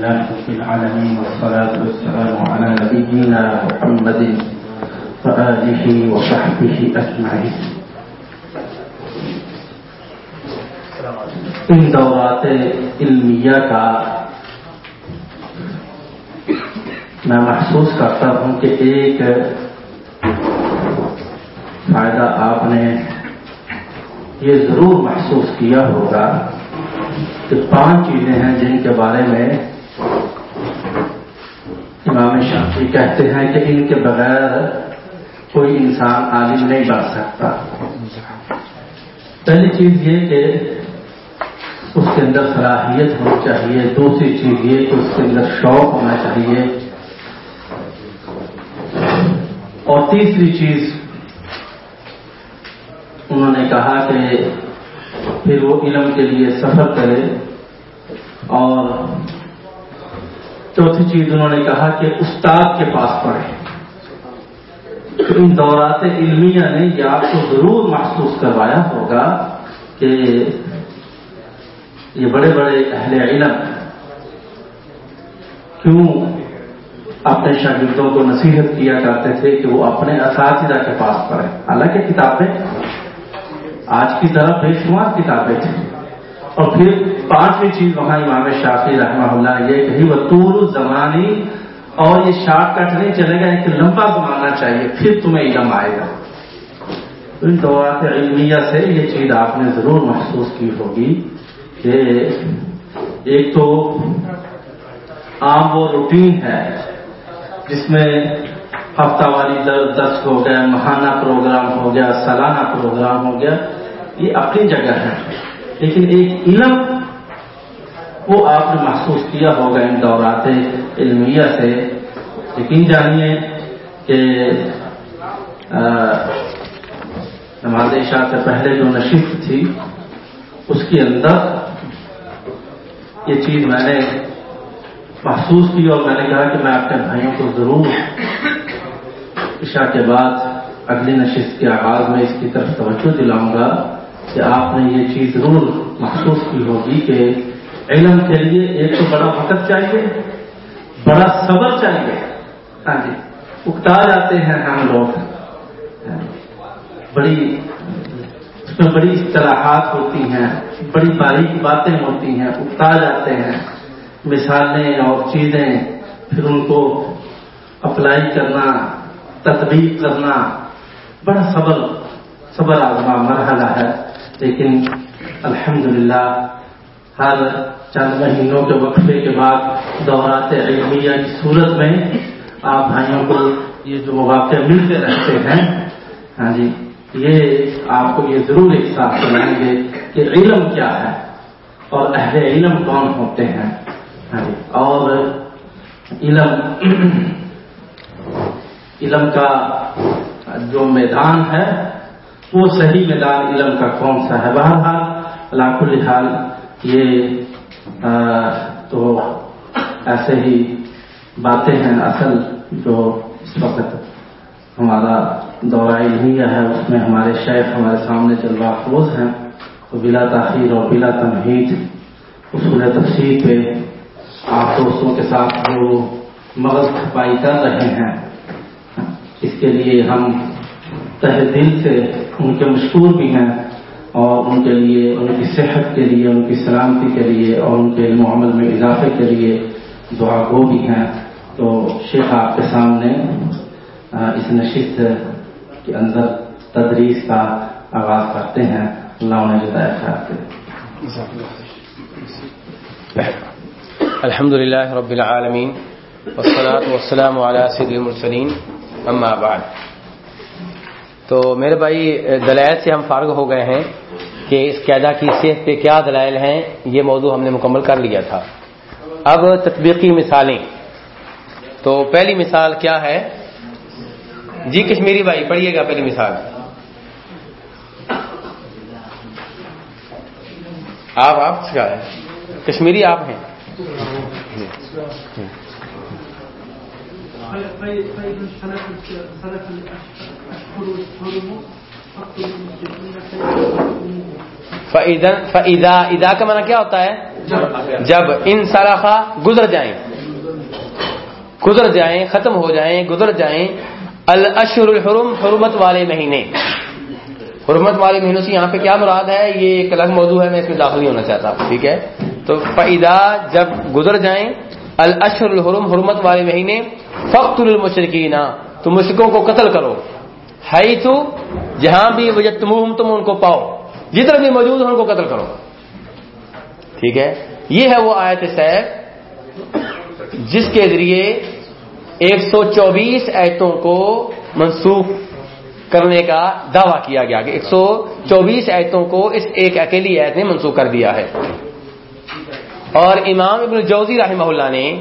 لله رب العالمين والصلاة والسلام على نبينا محمد وآله وصحبه أجمعين. ان دورات علمیہ کا میں محسوس کرتا ہوں کہ ایک فائدہ آپ نے یہ ضرور محسوس کیا ہوگا کہ پانچ چیزیں ہیں جن کے بارے میں امام شافی کہتے ہیں کہ ان کے بغیر کوئی انسان عالم نہیں بن سکتا۔ پہلی چیز یہ کہ اس کے اندر صلاحیت ہونی چاہیے۔ دوسری چیز یہ کہ اس کے اندر شوق ہونا چاہیے۔ اور تیسری چیز، انہوں نے کہا کہ پھر وہ علم کے لیے سفر کرے اور چوتھی چیز انہوں نے کہا کہ استاد کے پاس پڑھے ان دورات علمیہ نے یہ آپ کو ضرور محسوس کروایا ہوگا کہ یہ بڑے بڑے اہل علم کیوں اپنے شاگردوں کو نصیحت کیا کرتے تھے کہ وہ اپنے اساتذہ کے پاس پڑھیں۔ حالانکہ کتابیں آج کی طرف بے شمار کتابیں تھیں۔ اور پھر پانچویں چیز وہاں امام شافی رحمہ اللہ یہ کہی وہ طور زمانی اور یہ شارٹ کٹ نہیں چلے گا، ایک لمبا زمانہ چاہیے، پھر تمہیں علم آئے گا۔ ان دورات علمیہ سے یہ چیز آپ نے ضرور محسوس کی ہوگی کہ ایک تو عام وہ روٹین ہے جس میں ہفتہ واری درس ہو گیا، ماہانہ پروگرام ہو گیا، سالانہ پروگرام ہو گیا، یہ اپنی جگہ ہے۔ لیکن ایک علم وہ آپ نے محسوس کیا ہوگا ان دورات علمیہ سے۔ یقین جانیے کہ نماز عشاء سے پہلے جو نشست تھی، اس کے اندر یہ چیز میں نے محسوس کی اور میں نے کہا کہ میں اپنے بھائیوں کو ضرور عشاء کے بعد اگلی نشست کے آغاز میں اس کی طرف توجہ دلاؤں گا۔ کہ آپ نے یہ چیز ضرور محسوس کی ہوگی کہ علم کے لیے ایک تو بڑا وقت چاہیے، بڑا صبر چاہیے۔ ہاں جی اکتا جاتے ہیں ہم لوگ۔ بڑی، اس میں بڑی اصطلاحات ہوتی ہیں، بڑی باریک باتیں ہوتی ہیں، اکتا جاتے ہیں۔ مثالیں اور چیزیں، پھر ان کو اپلائی کرنا، تطبیق کرنا۔ بڑا صبر صبر آزما مرحلہ ہے۔ لیکن الحمدللہ ہر چند مہینوں کے وقفے کے بعد دورات علمیہ کی صورت میں آپ بھائیوں کو یہ جو مواقع ملتے رہتے ہیں ہاں جی یہ آپ کو یہ ضرور ایک ساتھ سنائیں گے کہ علم کیا ہے اور اہل علم کون ہوتے ہیں ہاں جی اور علم علم کا جو میدان ہے وہ صحیح میدان علم کا کون سا ہے؟ بہرحال لاکھ الحال یہ تو ایسے ہی باتیں ہیں اصل جو اس وقت ہمارا دورہ علمیہ ہے، اس میں ہمارے شیخ ہمارے سامنے چل افروز ہیں۔ تو بلا تاخیر اور بلا تمہید اصول تفصیل پہ آپ دوستوں کے ساتھ جو مغز کھپائی کر رہے ہیں، اس کے لیے ہم تہ دل سے ان کے مشکور بھی ہیں اور ان کے لیے، ان کی صحت کے لیے، ان کی سلامتی کے لیے اور ان کے علم عمل میں اضافے کے لیے دعا گو بھی ہیں۔ تو شیخ آپ کے سامنے اس نشست کے اندر تدریس کا آغاز کرتے ہیں۔ اللہ انہیں جدائے خیال کرے الحمد للہ رب العالمین، والصلاة والسلام على سید المرسلین، اما بعد۔ تو میرے بھائی، دلائل سے ہم فارغ ہو گئے ہیں کہ اس قیدا کی صحت پہ کیا دلائل ہیں، یہ موضوع ہم نے مکمل کر لیا تھا۔ اب تطبیقی مثالیں۔ تو پہلی مثال کیا ہے؟ جی کشمیری بھائی، پڑھیے گا پہلی مثال۔ آپ آپ کشمیری آپ ہیں۔ فعدا ادا کا معنی کیا ہوتا ہے؟ جب ان سراخا گزر جائیں۔ گزر جائیں، ختم ہو جائیں، گزر جائیں۔ الاشر الحرم، حرمت والے مہینے۔ حرمت والے مہینوں سے یہاں پہ کیا مراد ہے؟ یہ ایک الگ موضوع ہے، میں اس میں داخل نہیں ہونا چاہتا، ٹھیک ہے؟ تو فعدا جب گزر جائیں الاشر الحرم، حرمت والے مہینے فخت المشرقین تو مشرقوں کو قتل کرو۔ ہے تو جہاں بھی وجہ تم تم ان کو پاؤ جتنے بھی موجود ہیں ان کو قتل کرو۔ ٹھیک ہے؟ یہ ہے وہ آیت سیف جس کے ذریعے ایک سو چوبیس ایتوں کو منسوخ کرنے کا دعویٰ کیا گیا۔ کہ ایک سو چوبیس ایتوں کو اس ایک اکیلی ایت نے منسوخ کر دیا ہے۔ اور امام ابن جوزی رحمہ اللہ نے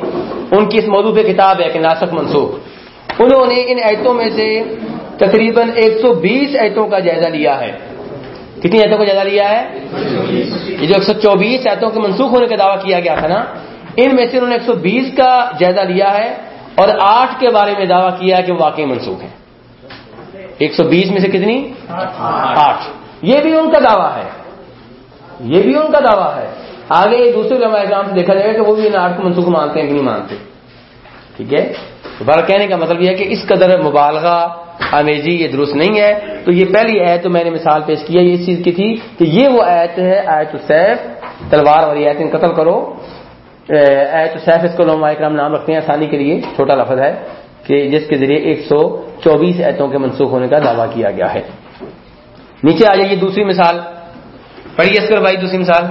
ان کی اس موضوع پہ کتاب ہے کہ ناسک منسوخ۔ انہوں نے ان ایتوں میں سے تقریباً ایک سو بیس ایتوں کا جائزہ لیا ہے۔ کتنی ایتوں کا جائزہ لیا ہے؟ یہ جو ایک سو چوبیس ایتوں کے منسوخ ہونے کا دعویٰ کیا گیا تھا نا، ان میں سے انہوں نے ایک سو بیس کا جائزہ لیا ہے اور آٹھ کے بارے میں دعویٰ کیا ہے کہ وہ واقعی منسوخ ہے ایک سو بیس میں سے کتنی؟ آٹھ۔ یہ بھی ان کا دعویٰ ہے۔ یہ بھی ان کا دعویٰ ہے۔ آگے دوسرے احکام سے دیکھا جائے گا کہ وہ بھی ان آٹھ کو منسوخ مانتے ہیں کہ نہیں مانتے۔ ٹھیک ہے؟ بار کہنے کا مطلب یہ ہے کہ اس قدر مبالغہ امیزی یہ درست نہیں ہے۔ تو یہ پہلی ایت تو میں نے مثال پیش کیا یہ اس چیز کی تھی کہ یہ وہ ایت ہے ایت السیف۔ تلوار والی ایت ان قتل کرو۔ ایت السیف، اس کو لوما اکرام نام رکھتے ہیں۔ آسانی کے لیے چھوٹا لفظ ہے کہ جس کے ذریعے ایک سو چوبیس ایتوں کے منسوخ ہونے کا دعویٰ کیا گیا ہے۔ نیچے آ جائیے دوسری مثال۔ پڑھیے اس پر بھائی دوسری مثال۔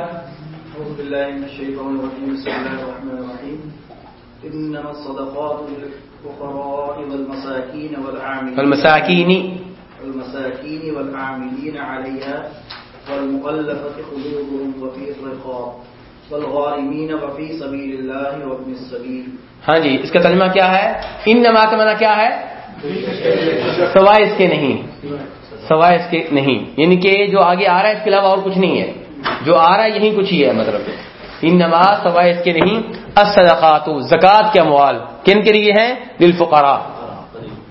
إنما الصدقات للفقراء والمساكين والعاملين. والمساكين. والمساكين والعاملين عليها والمؤلفة قلوبهم وفي الرقاب. والغارمين وفي سبيل الله وابن السبيل. ہاں جی اس کا ترجمہ کیا ہے؟ ان نما کا منع کیا ہے؟ سوائے اس کے نہیں۔ سوائے اس کے نہیں۔ یعنی کہ جو آگے آ رہا ہے اس کے علاوہ اور کچھ نہیں ہے۔ جو آ رہا ہے یہی کچھ ہی ہے مطلب۔ ان نماز سوائے اس کے نہیں۔ الصدقات زکات کے اموال۔ کن کے لیے ہیں دل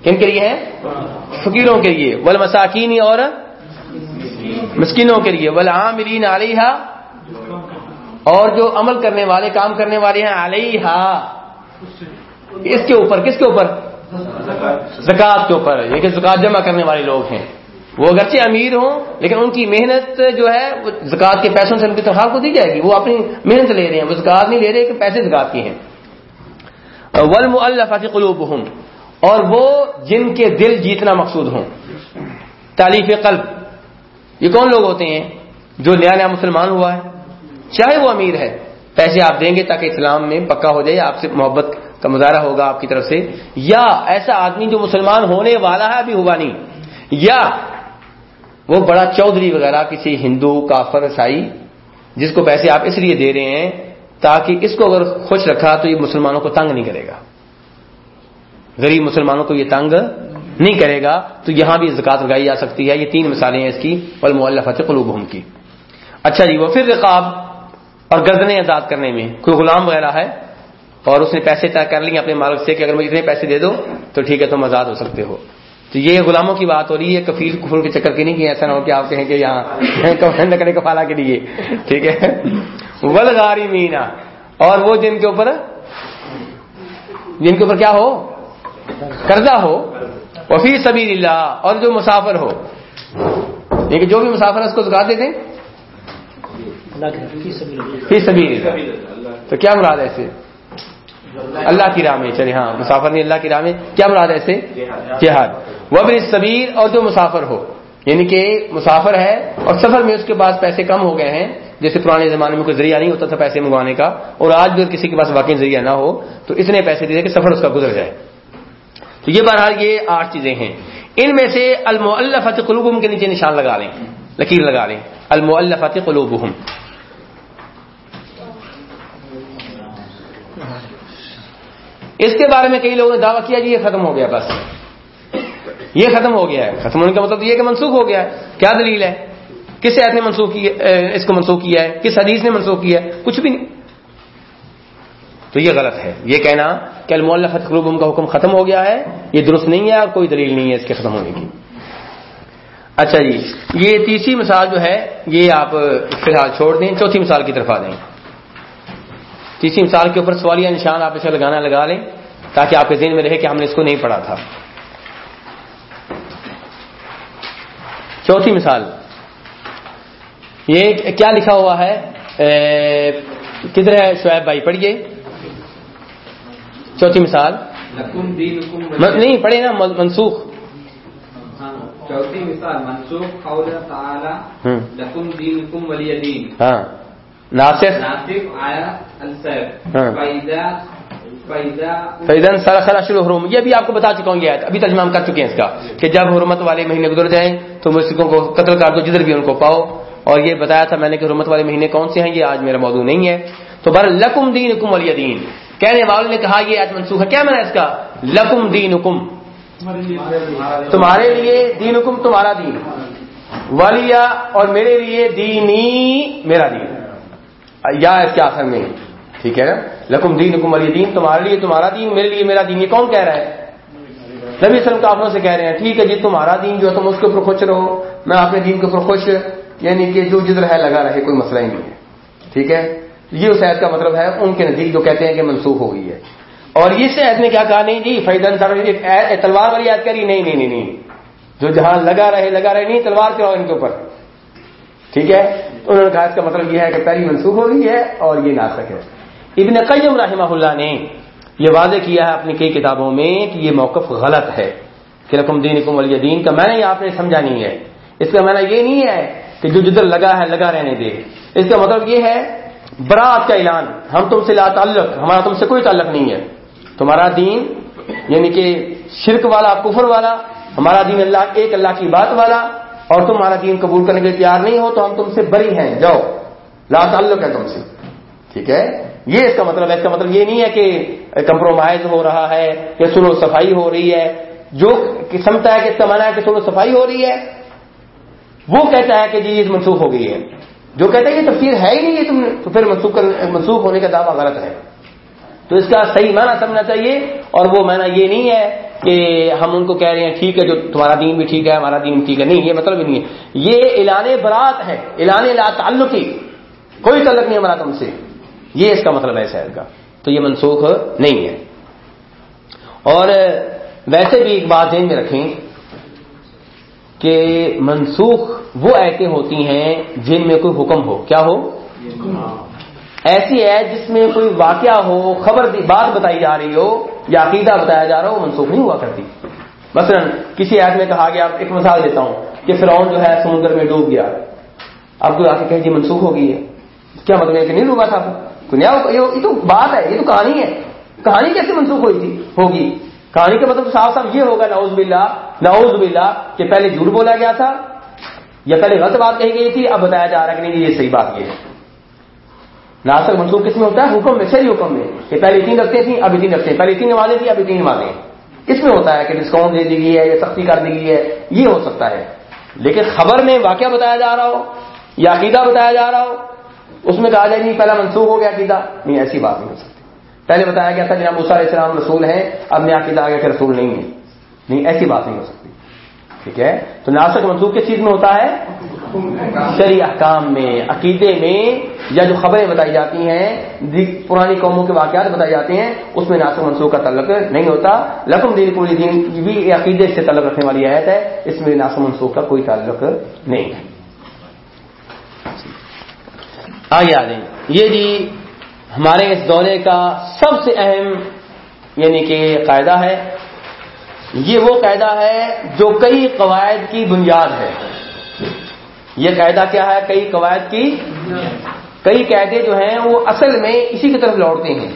کن کے لیے ہیں فقیروں کے لیے. ول مساکین اور مسکینوں کے لیے. ول عامرین علیہ اور جو عمل کرنے والے، کام کرنے والے ہیں علیہ اس کے اوپر، کس کے اوپر؟ زکات کے اوپر. یہ کہ زکات جمع کرنے والے لوگ ہیں. وہ اگرچہ امیر ہوں، لیکن ان کی محنت جو ہے، وہ زکات کے پیسوں سے ان کی تنخواہ کو دی جائے گی. وہ اپنی محنت لے رہے ہیں. وہ زکات نہیں لے رہے، کہ پیسے زکات کی ہیں. ولم الفاط قلوب اور وہ جن کے دل جیتنا مقصود ہوں۔ تعلیف قلب، یہ کون لوگ ہوتے ہیں جو نیا نیا مسلمان ہوا ہے؟ چاہے وہ امیر ہے، پیسے آپ دیں گے تاکہ اسلام میں پکا ہو جائے، آپ سے محبت کا مظاہرہ ہوگا آپ کی طرف سے۔ یا ایسا آدمی جو مسلمان ہونے والا ہے، ابھی ہوا نہیں۔ یا وہ بڑا چودھری وغیرہ، کسی ہندو، کافر، عیسائی، جس کو پیسے آپ اس لیے دے رہے ہیں تاکہ اس کو اگر خوش رکھا تو یہ مسلمانوں کو تنگ نہیں کرے گا۔ غریب مسلمانوں کو یہ تنگ نہیں کرے گا۔ تو یہاں بھی زکات لگائی جا سکتی ہے۔ یہ تین مثالیں ہیں اس کی۔ فتح قلوب کی۔ اچھا جی وہ پھر رقاب اور گردنے آزاد کرنے میں کوئی غلام وغیرہ ہے اور اس نے پیسے طے کر لیے اپنے مالک سے کہ اگر مجھے اتنے پیسے دے دو تو ٹھیک ہے، تم آزاد ہو سکتے ہو۔ تو یہ غلاموں کی بات ہو رہی ہے، کفیل کفر کے چکر کی نہیں کہ ایسا نہ ہو کہ آپ کہیں کہ یہاں لکڑے کفالا کے لیے۔ ٹھیک ہے؟ ولغاری مینا اور وہ جن کے اوپر جن کے اوپر کیا ہو؟ قرضہ ہو۔ وفی سبیل اللہ اور جو مسافر ہو۔ لیکن جو بھی مسافر ہے اس کو زکا دے دیں۔ فی سبیل اللہ تو کیا مراد ایسے اللہ کی راہ میں۔ چلے ہاں مسافر نہیں اللہ کی راہ میں۔ کیا مراد ایسے جہاد۔ وہ بھی سبیر اور جو مسافر ہو۔ یعنی کہ مسافر ہے اور سفر میں اس کے پاس پیسے کم ہو گئے ہیں۔ جیسے پرانے زمانے میں کوئی ذریعہ نہیں ہوتا تھا پیسے منگوانے کا، اور آج بھی کسی کے پاس واقعی ذریعہ نہ ہو، تو اتنے پیسے دے کہ سفر اس کا گزر جائے۔ تو یہ بہرحال یہ آٹھ چیزیں ہیں۔ ان میں سے المعلفت قلوبہم کے نیچے نشان لگا لیں، لکیر لگا لیں۔ المعلفت قلوبہم۔ اس کے بارے میں کئی لوگوں نے دعویٰ کیا جی یہ ختم ہو گیا، بس۔ یہ ختم ہو گیا ہے۔ ختم ہونے کا مطلب یہ کہ منسوخ ہو گیا ہے۔ کیا دلیل ہے؟ کس ایت نے منسوخ کی اس کو منسوخ کیا ہے؟ کس حدیث نے منسوخ کیا ہے؟ کچھ بھی نہیں۔ تو یہ غلط ہے۔ یہ کہنا کہ المولفت قلوبم کا حکم ختم ہو گیا ہے، یہ درست نہیں ہے اور کوئی دلیل نہیں ہے اس کے ختم ہونے کی۔ اچھا جی یہ تیسری مثال جو ہے، یہ آپ فی الحال چھوڑ دیں، چوتھی مثال کی طرف آ دیں تیسری مثال کے اوپر سوالیہ نشان آپ اسے لگانا لگا لیں، تاکہ آپ کے ذہن میں رہے کہ ہم نے اس کو نہیں پڑھا تھا۔ چوتھی مثال۔ یہ کیا لکھا ہوا ہے؟ کدھر ہے شعیب بھائی؟ پڑھیے۔ چوتھی مثال۔ نہیں پڑھے نا منسوخ۔ چوتھی مثال منسوخ قول تعالی لکم دینکم ولی دین۔ ہاں۔ ناصف ناصف آیا السیف ہاں۔ حرم یہ بھی آپ کو بتا چکا ہوں آیت ابھی ترجمہ ہم کر چکے ہیں اس کا۔ کہ جب حرمت والے مہینے گزر جائیں تو مشرقوں کو قتل کر دو جدھر بھی ان کو پاؤ۔ اور یہ بتایا تھا میں نے کہ حرمت والے مہینے کون سے ہیں؟ یہ آج میرا موضوع نہیں ہے۔ تو بر لکم دین حکم ولی دین کہنے والے نے کہا یہ آج منسوخ ہے۔ کیا میں نے اس کا؟ لکم دین حکم تمہارے لیے دین حکم تمہارا دین۔ والیا اور میرے لیے دینی میرا دین۔ یا اس کے آخر میں۔ ٹھیک ہے نا؟ لکم دین حکم علی دین تمہارے لیے تمہارا دین، میرے لیے میرا دین۔ یہ کون کہہ رہا ہے؟ نبی وسلم کافروں سے کہہ رہے ہیں، ٹھیک ہے جی تمہارا دین جو ہے، تم اس کے اوپر خوش رہو۔ میں اپنے دین کے اوپر خوش یعنی کہ جو جدھر ہے لگا رہے، کوئی مسئلہ ہی نہیں ہے۔ ٹھیک ہے؟ یہ اس عید کا مطلب ہے، ان کے نزدیک جو کہتے ہیں کہ منسوخ ہو گئی ہے۔ اور اس عید نے کیا کہا؟ نہیں جی فیضن تلوار والی یاد کری۔ نہیں نہیں نہیں نہیں۔ جو جہاں لگا رہے لگا رہے، نہیں، تلوار چلاؤ ان کے اوپر۔ ٹھیک ہے؟ تو انہوں نے کہا اس کا مطلب یہ ہے کہ پہلی منسوخ ہو گئی ہے اور یہ ناسک ہے۔ ابن قیم رحمہ اللہ نے یہ واضح کیا ہے اپنی کئی کتابوں میں کہ یہ موقف غلط ہے کہ رقم دین کم ولی دین کا۔ میں نے آپ نے سمجھا نہیں ہے۔ اس کا معنی یہ نہیں ہے کہ جو جدھر لگا ہے، لگا رہنے دے۔ اس کا مطلب یہ ہے، برات کا اعلان۔ ہم تم سے لا تعلق، ہمارا تم سے کوئی تعلق نہیں ہے۔ تمہارا دین یعنی کہ شرک والا، کفر والا، ہمارا دین اللہ، ایک اللہ کی بات والا، اور تم ہمارا دین قبول کرنے کے تیار نہیں ہو، تو ہم تم سے بری ہیں۔ جاؤ۔ لا تعلق ہے تم سے۔ ٹھیک ہے؟ یہ اس کا مطلب ہے۔ اس کا مطلب یہ نہیں ہے کہ کمپرومائز ہو رہا ہے یا سلو صفائی ہو رہی ہے۔ جو سمجھتا ہے کہ اس کا مانا ہے کہ سلو صفائی ہو رہی ہے وہ کہتا ہے کہ جی یہ منسوخ ہو گئی ہے۔ جو کہتا ہے کہ تفسیر ہے ہی نہیں ہے تم تو پھر منسوخ منسوخ ہونے کا دعویٰ غلط ہے۔ تو اس کا صحیح معنی سمجھنا چاہیے اور وہ معنی یہ نہیں ہے کہ ہم ان کو کہہ رہے ہیں ٹھیک ہے جو تمہارا دین بھی ٹھیک ہے، ہمارا دین ٹھیک ہے۔ نہیں، یہ مطلب نہیں ہے۔ یہ اعلان برات ہے، اعلان لا تعلقی۔ کوئی تعلق نہیں ہمارا تم سے۔ یہ اس کا مطلب ہے شہر کا۔ تو یہ منسوخ نہیں ہے۔ اور ویسے بھی ایک بات ذہن میں رکھیں کہ منسوخ وہ ایسے ہوتی ہیں جن میں کوئی حکم ہو۔ کیا ہو؟ ایسی ہے جس میں کوئی واقعہ ہو، خبر بات بتائی جا رہی ہو یا عقیدہ بتایا جا رہا ہو، منسوخ نہیں ہوا کرتی۔ مثلا کسی ایپ میں کہا گیا، ایک مثال دیتا ہوں کہ فرعون جو ہے سمندر میں ڈوب گیا۔ اب کوئی آ کے کہ جی منسوخ ہو گئی ہے۔ کیا مطلب ہے کہ نہیں ڈوبا تھا؟ یہ تو بات ہے، یہ تو کہانی ہے۔ کہانی کیسے منسوخ ہوئی تھی؟ ہوگی۔ کہانی کا مطلب صاف صاف یہ ہوگا، نعوذ باللہ نعوذ باللہ کہ پہلے جھوٹ بولا گیا تھا، یا پہلے غلط بات کہی گئی تھی، اب بتایا جا رہا ہے کہ نہیں یہ صحیح بات یہ ہے۔ ناسک منسوخ کس میں ہوتا ہے؟ حکم میں صحیح حکم میں، کہ پہلے تین رکھتے تھیں ابھی تین رکھتے ہیں۔ پہلے تین نمازیں تھیں ابھی تین نمازیں اس میں ہوتا ہے کہ ڈسکاؤنٹ دے دی گئی ہے، یا سختی کر دی گئی ہے، یہ ہو سکتا ہے۔ لیکن خبر میں واقعہ بتایا جا رہا ہو، یا عقیدہ بتایا جا رہا ہو، اس میں کہا جائے نہیں، پہلا منسوخ ہو گیا عقیدہ، نہیں، ایسی بات نہیں ہو سکتی۔ پہلے بتایا گیا تھا جناب علیہ السلام رسول ہیں، اب میں عقیدہ آگے کہ رسول نہیں ہے نہیں، ایسی بات نہیں ہو سکتی۔ ٹھیک ہے؟ تو ناسک منسوخ کس چیز میں ہوتا ہے؟ شریع احکام میں، عقیدے میں۔ یا جو خبریں بتائی جاتی ہیں پرانی قوموں کے واقعات بتائے جاتے ہیں، اس میں ناسک منسوخ کا تعلق نہیں ہوتا۔ لقم دین پوری دین بھی عقیدے سے تعلق رکھنے والی آیت ہے، اس میں ناسک منسوخ کا کوئی تعلق نہیں ہے۔ آگے آ جائیں۔ یہ جی ہمارے اس دورے کا سب سے اہم یعنی کہ قاعدہ ہے، یہ وہ قاعدہ ہے جو کئی قواعد کی بنیاد ہے۔ یہ قاعدہ کیا ہے؟ کئی قواعد کی کئی قاعدے جو ہیں وہ اصل میں اسی کی طرف لوٹتے ہیں۔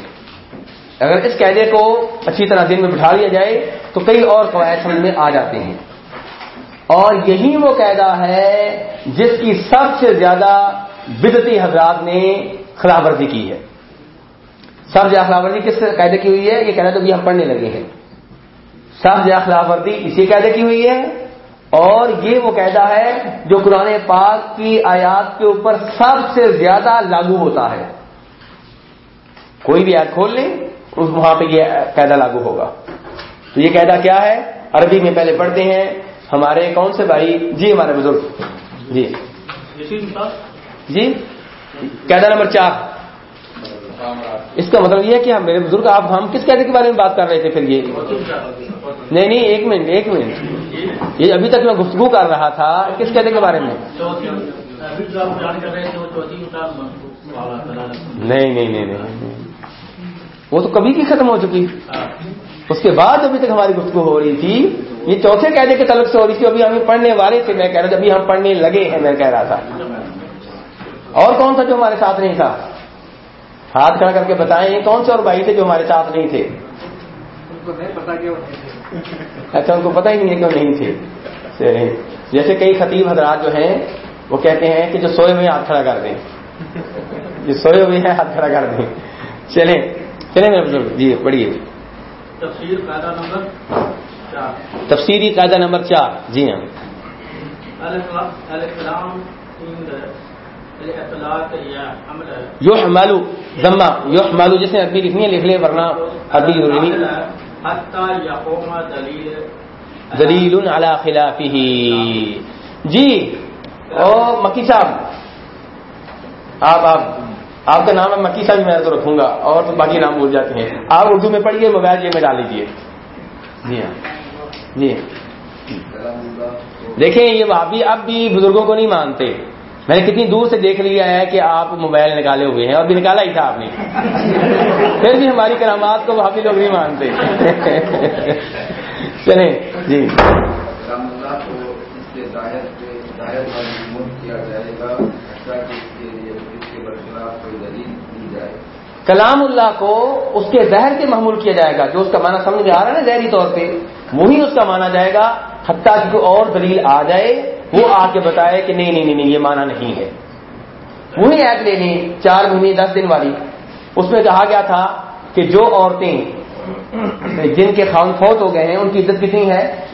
اگر اس قاعدے کو اچھی طرح دن میں بٹھا لیا جائے تو کئی اور قواعد سمجھ میں آ جاتے ہیں۔ اور یہی وہ قاعدہ ہے جس کی سب سے زیادہ بدتی حضرات نے خلاف ورزی کی ہے۔ سب زیادہ خلاف ورزی کس قاعدے کی ہوئی ہے؟ یہ کہنا تو بھی ہم پڑھنے لگے ہیں۔ سب زیادہ خلاف ورزی اسی قاعدے کی ہوئی ہے اور یہ وہ قاعدہ ہے جو قرآن پاک کی آیات کے اوپر سب سے زیادہ لاگو ہوتا ہے۔ کوئی بھی آیت کھول لیں وہاں پہ یہ قاعدہ لاگو ہوگا۔ تو یہ قاعدہ کیا ہے؟ عربی میں پہلے پڑھتے ہیں۔ ہمارے کون سے بھائی؟ جی ہمارے بزرگ۔ جی۔ جی؟ قاعدہ نمبر چار۔ اس کا مطلب یہ ہے کہ ہم میرے بزرگ، آپ ہم کس قاعدے کے بارے میں بات کر رہے تھے پھر یہ؟ نہیں نہیں، ایک منٹ ایک منٹ۔ یہ ابھی تک میں گفتگو کر رہا تھا، کس قاعدے کے بارے میں؟ نہیں نہیں نہیں وہ تو کبھی کی ختم ہو چکی۔ اس کے بعد ابھی تک ہماری گفتگو ہو رہی تھی۔ یہ چوتھے قاعدے کے طلب سے ہو رہی تھی، ابھی ہم پڑھنے والے تھے۔ میں کہہ رہا تھا، ابھی ہم پڑھنے لگے ہیں، میں کہہ رہا تھا۔ اور کون سا جو ہمارے ساتھ نہیں تھا؟ ہاتھ کھڑا کر کے بتائیں کون سے اور بھائی تھے جو ہمارے ساتھ نہیں تھے؟ اچھا ان کو پتا ہی نہیں ہے کہ وہ نہیں تھے۔ جیسے کئی خطیب حضرات جو ہیں وہ کہتے ہیں کہ جو سوئے ہوئے ہاتھ کھڑا کر دیں۔ جو سوئے ہوئے ہیں ہاتھ کھڑا کر دیں۔ چلیں چلیں میرے بزرگ جی پڑھیے۔ تفسیر قاعدہ نمبر چار۔ تفسیری قاعدہ نمبر چار۔ جی ہاں الکلام الاطلاق یا عمل یو مالو ضمہ یو مالو جس نے عربی لکھنی ہے، لکھ لے، ورنہ عربی ضروری نہیں۔ دلیل علی خلافه جی او مکی صاحب، آپ آپ آپ کا نام ہے مکی صاحب، میں تو رکھوں گا، اور تو باقی نام بھول جاتے ہیں۔ آپ اردو میں پڑھیے موبائل یہ میں ڈال لیجیے جی ہاں۔ جی ہاں۔ دیکھیں، یہ بھابھی اب بھی بزرگوں کو نہیں مانتے۔ میں نے کتنی دور سے دیکھ لیا ہے کہ آپ موبائل نکالے ہوئے ہیں اور بھی نکالا ہی تھا آپ نے۔ پھر بھی ہماری کرامات کو بھابھی لوگ نہیں مانتے۔ چلیں جی۔ کلام اللہ کو اس کے زہر کے محمول کیا جائے گا جو اس کا معنی سمجھ میں آ رہا ہے نا ظہری طور پہ وہی اس کا مانا جائے گا حتیٰ کہ کوئی اور دلیل آ جائے۔ وہ آ کے بتائے کہ نہیں نہیں نہیں یہ مانا نہیں ہے۔ وہی ایپ لے لیں چار مہینے، دس دن والی۔ اس میں کہا گیا تھا کہ جو عورتیں جن کے خان فوت ہو گئے ہیں، ان کی عزت کتنی ہے؟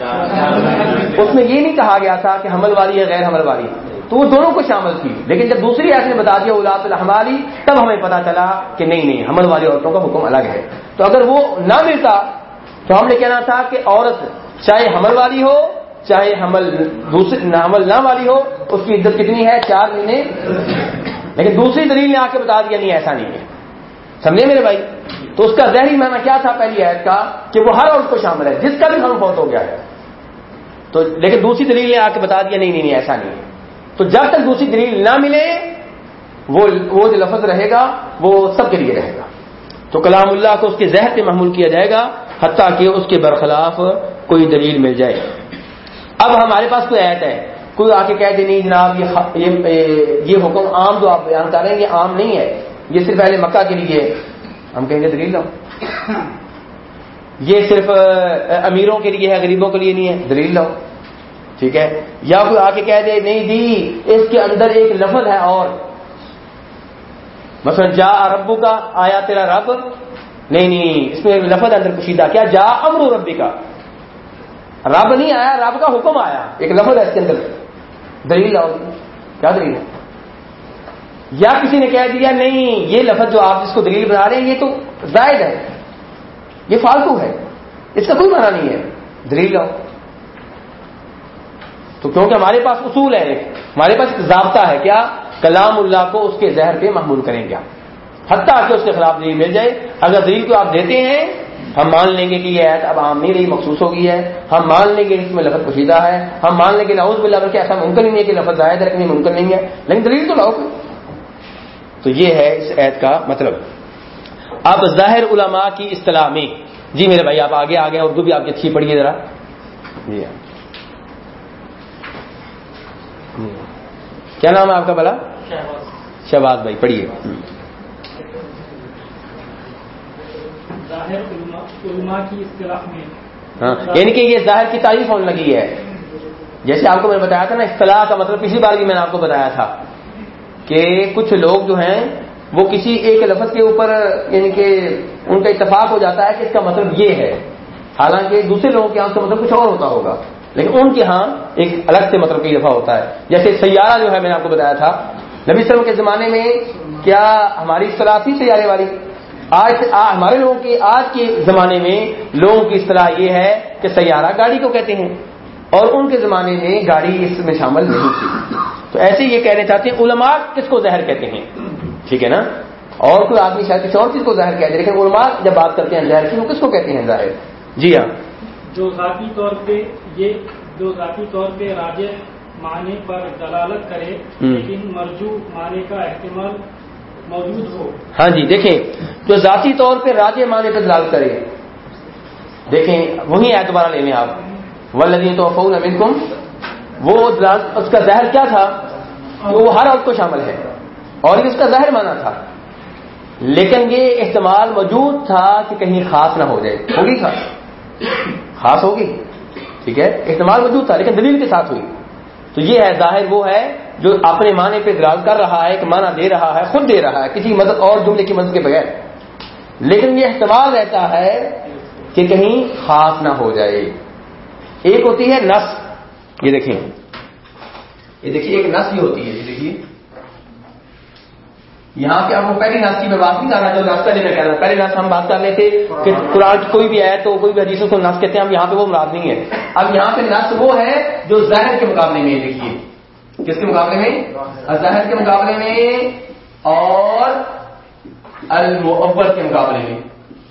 اس میں یہ نہیں کہا گیا تھا کہ حمل والی ہے، غیر حمل والی۔ تو وہ دونوں کو شامل تھی۔ لیکن جب دوسری ایپ نے بتا دیا اولاد الحمالی تب ہمیں پتا چلا کہ نہیں نہیں، حمل والی عورتوں کا حکم الگ ہے۔ تو اگر وہ نہ ملتا، تو ہم نے کہنا تھا کہ عورت چاہے حمل والی ہو چاہے حمل دوسری حمل نہ والی ہو، اس کی عزت کتنی ہے؟ چار مہینے۔ لیکن دوسری دلیل نے آ کے بتا دیا، نہیں، ایسا نہیں ہے۔ سمجھے میرے بھائی؟ تو اس کا ظہری معنی کیا تھا پہلی عید کا؟ کہ وہ ہر عورت کو شامل ہے، جس کا بھی ہم فوت ہو گیا ہے۔ تو لیکن دوسری دلیل نے آ کے بتا دیا، نہیں نہیں نہیں، ایسا نہیں ہے۔ تو جب تک دوسری دلیل نہ ملے، وہ وہ جو لفظ رہے گا، وہ سب کے لیے رہے گا۔ تو کلام اللہ کو اس کے زہر پہ محمول کیا جائے گا، حتیٰ کہ اس کے برخلاف کوئی دلیل مل جائے۔ اب ہمارے پاس کوئی ایت ہے، کوئی آ کے کہہ دے، نہیں جناب، یہ یہ یہ حکم عام جو آپ بیان کر رہے ہیں، یہ عام نہیں ہے۔ یہ صرف اہل مکہ کے لیے ہم کہیں گے دلیل لاؤ۔ یہ صرف امیروں کے لیے ہے، غریبوں کے لیے نہیں ہے۔ دلیل لاؤ۔ ٹھیک ہے؟ یا کوئی آ کے کہہ دے، نہیں دی اس کے اندر ایک لفظ ہے اور۔ مثلا جا ربو کا آیا تیرا رب؟ نہیں نہیں، اس میں ایک لفظ اندر پوشیدہ کیا؟ جا امر ربی کا رب نہیں آیا، رب کا حکم آیا۔ ایک لفظ ہے اس کے اندر۔ دلیل لاؤ جی۔ کیا دلیل ہے؟ یا کسی نے کہہ دیا، نہیں، یہ لفظ جو آپ جس کو دلیل بنا رہے ہیں، یہ تو زائد ہے۔ یہ فالتو ہے۔ اس کا کوئی معنی نہیں ہے۔ دلیل لاؤ۔ تو کیونکہ ہمارے پاس اصول ہے ایک ہمارے پاس ایک ضابطہ ہے، کیا؟ کلام اللہ کو اس کے زہر پہ محمول کریں گے حتیٰ کہ اس کے خلاف دلیل مل جائے۔ اگر دلیل کو آپ دیتے ہیں ہم مان لیں گے کہ یہ ایت اب عام نہیں مخصوص ہو گئی ہے۔ ہم مان لیں گے کہ اس میں لفظ پوشیدہ ہے۔ ہم مان لیں گے نعوذ باللہ، بلکہ ایسا ممکن ہی نہیں ہے کہ لفظ زائد رکھنی ممکن نہیں ہے۔ لیکن دلیل تو لاؤ تو یہ ہے اس ایت کا مطلب۔ اب ظاہر علماء کی اصطلاح میں۔ جی میرے بھائی، آپ آگے آگے اردو بھی آپ کی اچھی پڑھیے ذرا۔ جی ہاں۔ جی۔ کیا نام ہے آپ کا بلا شہباز بھائی، پڑھیے۔ ظاہر علماء کی اصطلاح میں۔ ہاں یعنی کہ یہ ظاہر کی تعریف ہونے لگی ہے۔ جیسے آپ کو میں نے بتایا تھا نا، اصطلاح کا مطلب پچھلی بار بھی میں نے آپ کو بتایا تھا کہ کچھ لوگ جو ہیں، وہ کسی ایک لفظ کے اوپر یعنی کہ ان کا اتفاق ہو جاتا ہے کہ اس کا مطلب یہ ہے۔ حالانکہ دوسرے لوگوں کے یہاں اس کا مطلب کچھ اور ہوتا ہوگا۔ لیکن ان کے ہاں ایک الگ سے مطلب کئی دفعہ ہوتا ہے۔ جیسے سیارہ جو ہے، میں نے آپ کو بتایا تھا۔ نبی صلی اللہ علیہ وسلم کے زمانے میں کیا ہماری اصطلاح تھی سیارے والی آج ہمارے لوگوں کے آج کے زمانے میں لوگوں کی اصطلاح یہ ہے کہ سیارہ گاڑی کو کہتے ہیں اور ان کے زمانے میں گاڑی اس میں شامل نہیں تھی۔ تو ایسے یہ کہنا چاہتے ہیں علماء کس کو زہر کہتے ہیں؟ ٹھیک ہے نا؟ اور کوئی آدمی شاید کسی اور چیز کو زہر کہتے ہیں لیکن علماء جب بات کرتے ہیں زہر کی وہ کس کو کہتے ہیں ظاہر جی ہاں۔ جو ذاتی طور پہ یہ جو ذاتی طور پہ راج معنی پر دلالت کرے۔ لیکن مرجو معنی کا احتمال موجود ہو۔ ہاں جی دیکھیں، جو ذاتی طور پہ راج معنی پہ دلال کرے، دیکھیں، وہی ہے دوبارہ لینے آپ۔ ولدین تو فون امن وہ اس کا زہر کیا تھا؟ وہ ہر عورت کو شامل ہے۔ اور یہ اس کا ظاہر مانا تھا۔ لیکن یہ احتمال موجود تھا کہ کہیں خاص نہ ہو جائے۔ ہوگی خاص۔ خاص ہوگی۔ ٹھیک ہے؟ احتمال موجود تھا، لیکن دلیل کے ساتھ ہوئی۔ تو یہ ہے، ظاہر وہ ہے جو اپنے معنی پہ دلال کر رہا ہے کہ معنی دے رہا ہے، خود دے رہا ہے، کسی مدد اور جملے کی مدد کے بغیر۔ لیکن یہ احتمال رہتا ہے کہ کہیں خاص نہ ہو جائے۔ ایک ہوتی ہے نس یہ دیکھیں۔ یہ دیکھیے ایک نس بھی ہوتی ہے۔ یہ دیکھیے۔ یہاں پہ آپ کو پہلی نس کی میں بات نہیں کر رہا جو نس پہلے میں کہہ رہا تھا پہلے نس ہم بات کر رہے تھے کہ قرآن کی کوئی بھی ہے تو کوئی بھی حدیث کو نس کہتے ہیں، ہم یہاں پہ وہ مراد نہیں ہے۔ اب یہاں پہ نس وہ ہے جو ظاہر کے مقابلے میں دیکھیے۔ کس کے مقابلے میں؟ ظاہر کے مقابلے میں اور المعبر کے مقابلے میں۔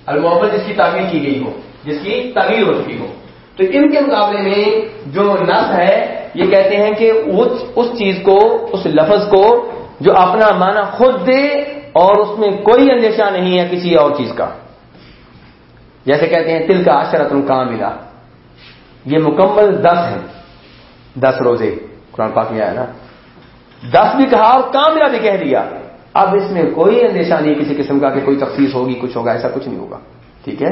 المعبر جس کی تعمیر کی گئی ہو، جس کی تعمیر ہو چکی ہو۔ تو ان کے مقابلے میں جو نس ہے، یہ کہتے ہیں کہ اس اس چیز کو، اس لفظ کو جو اپنا معنی خود دے اور اس میں کوئی اندیشہ نہیں ہے کسی اور چیز کا۔ جیسے کہتے ہیں تل کا عشرت کام ملا یہ مکمل دس ہے دس روزے۔ قرآن پاک میں آیا نا۔ دس بھی کہا اور کام بھی کہہ دیا۔ اب اس میں کوئی اندیشہ نہیں کسی قسم کا کہ کوئی تخصیص ہوگی، کچھ ہوگا، ایسا کچھ نہیں ہوگا۔ ٹھیک ہے؟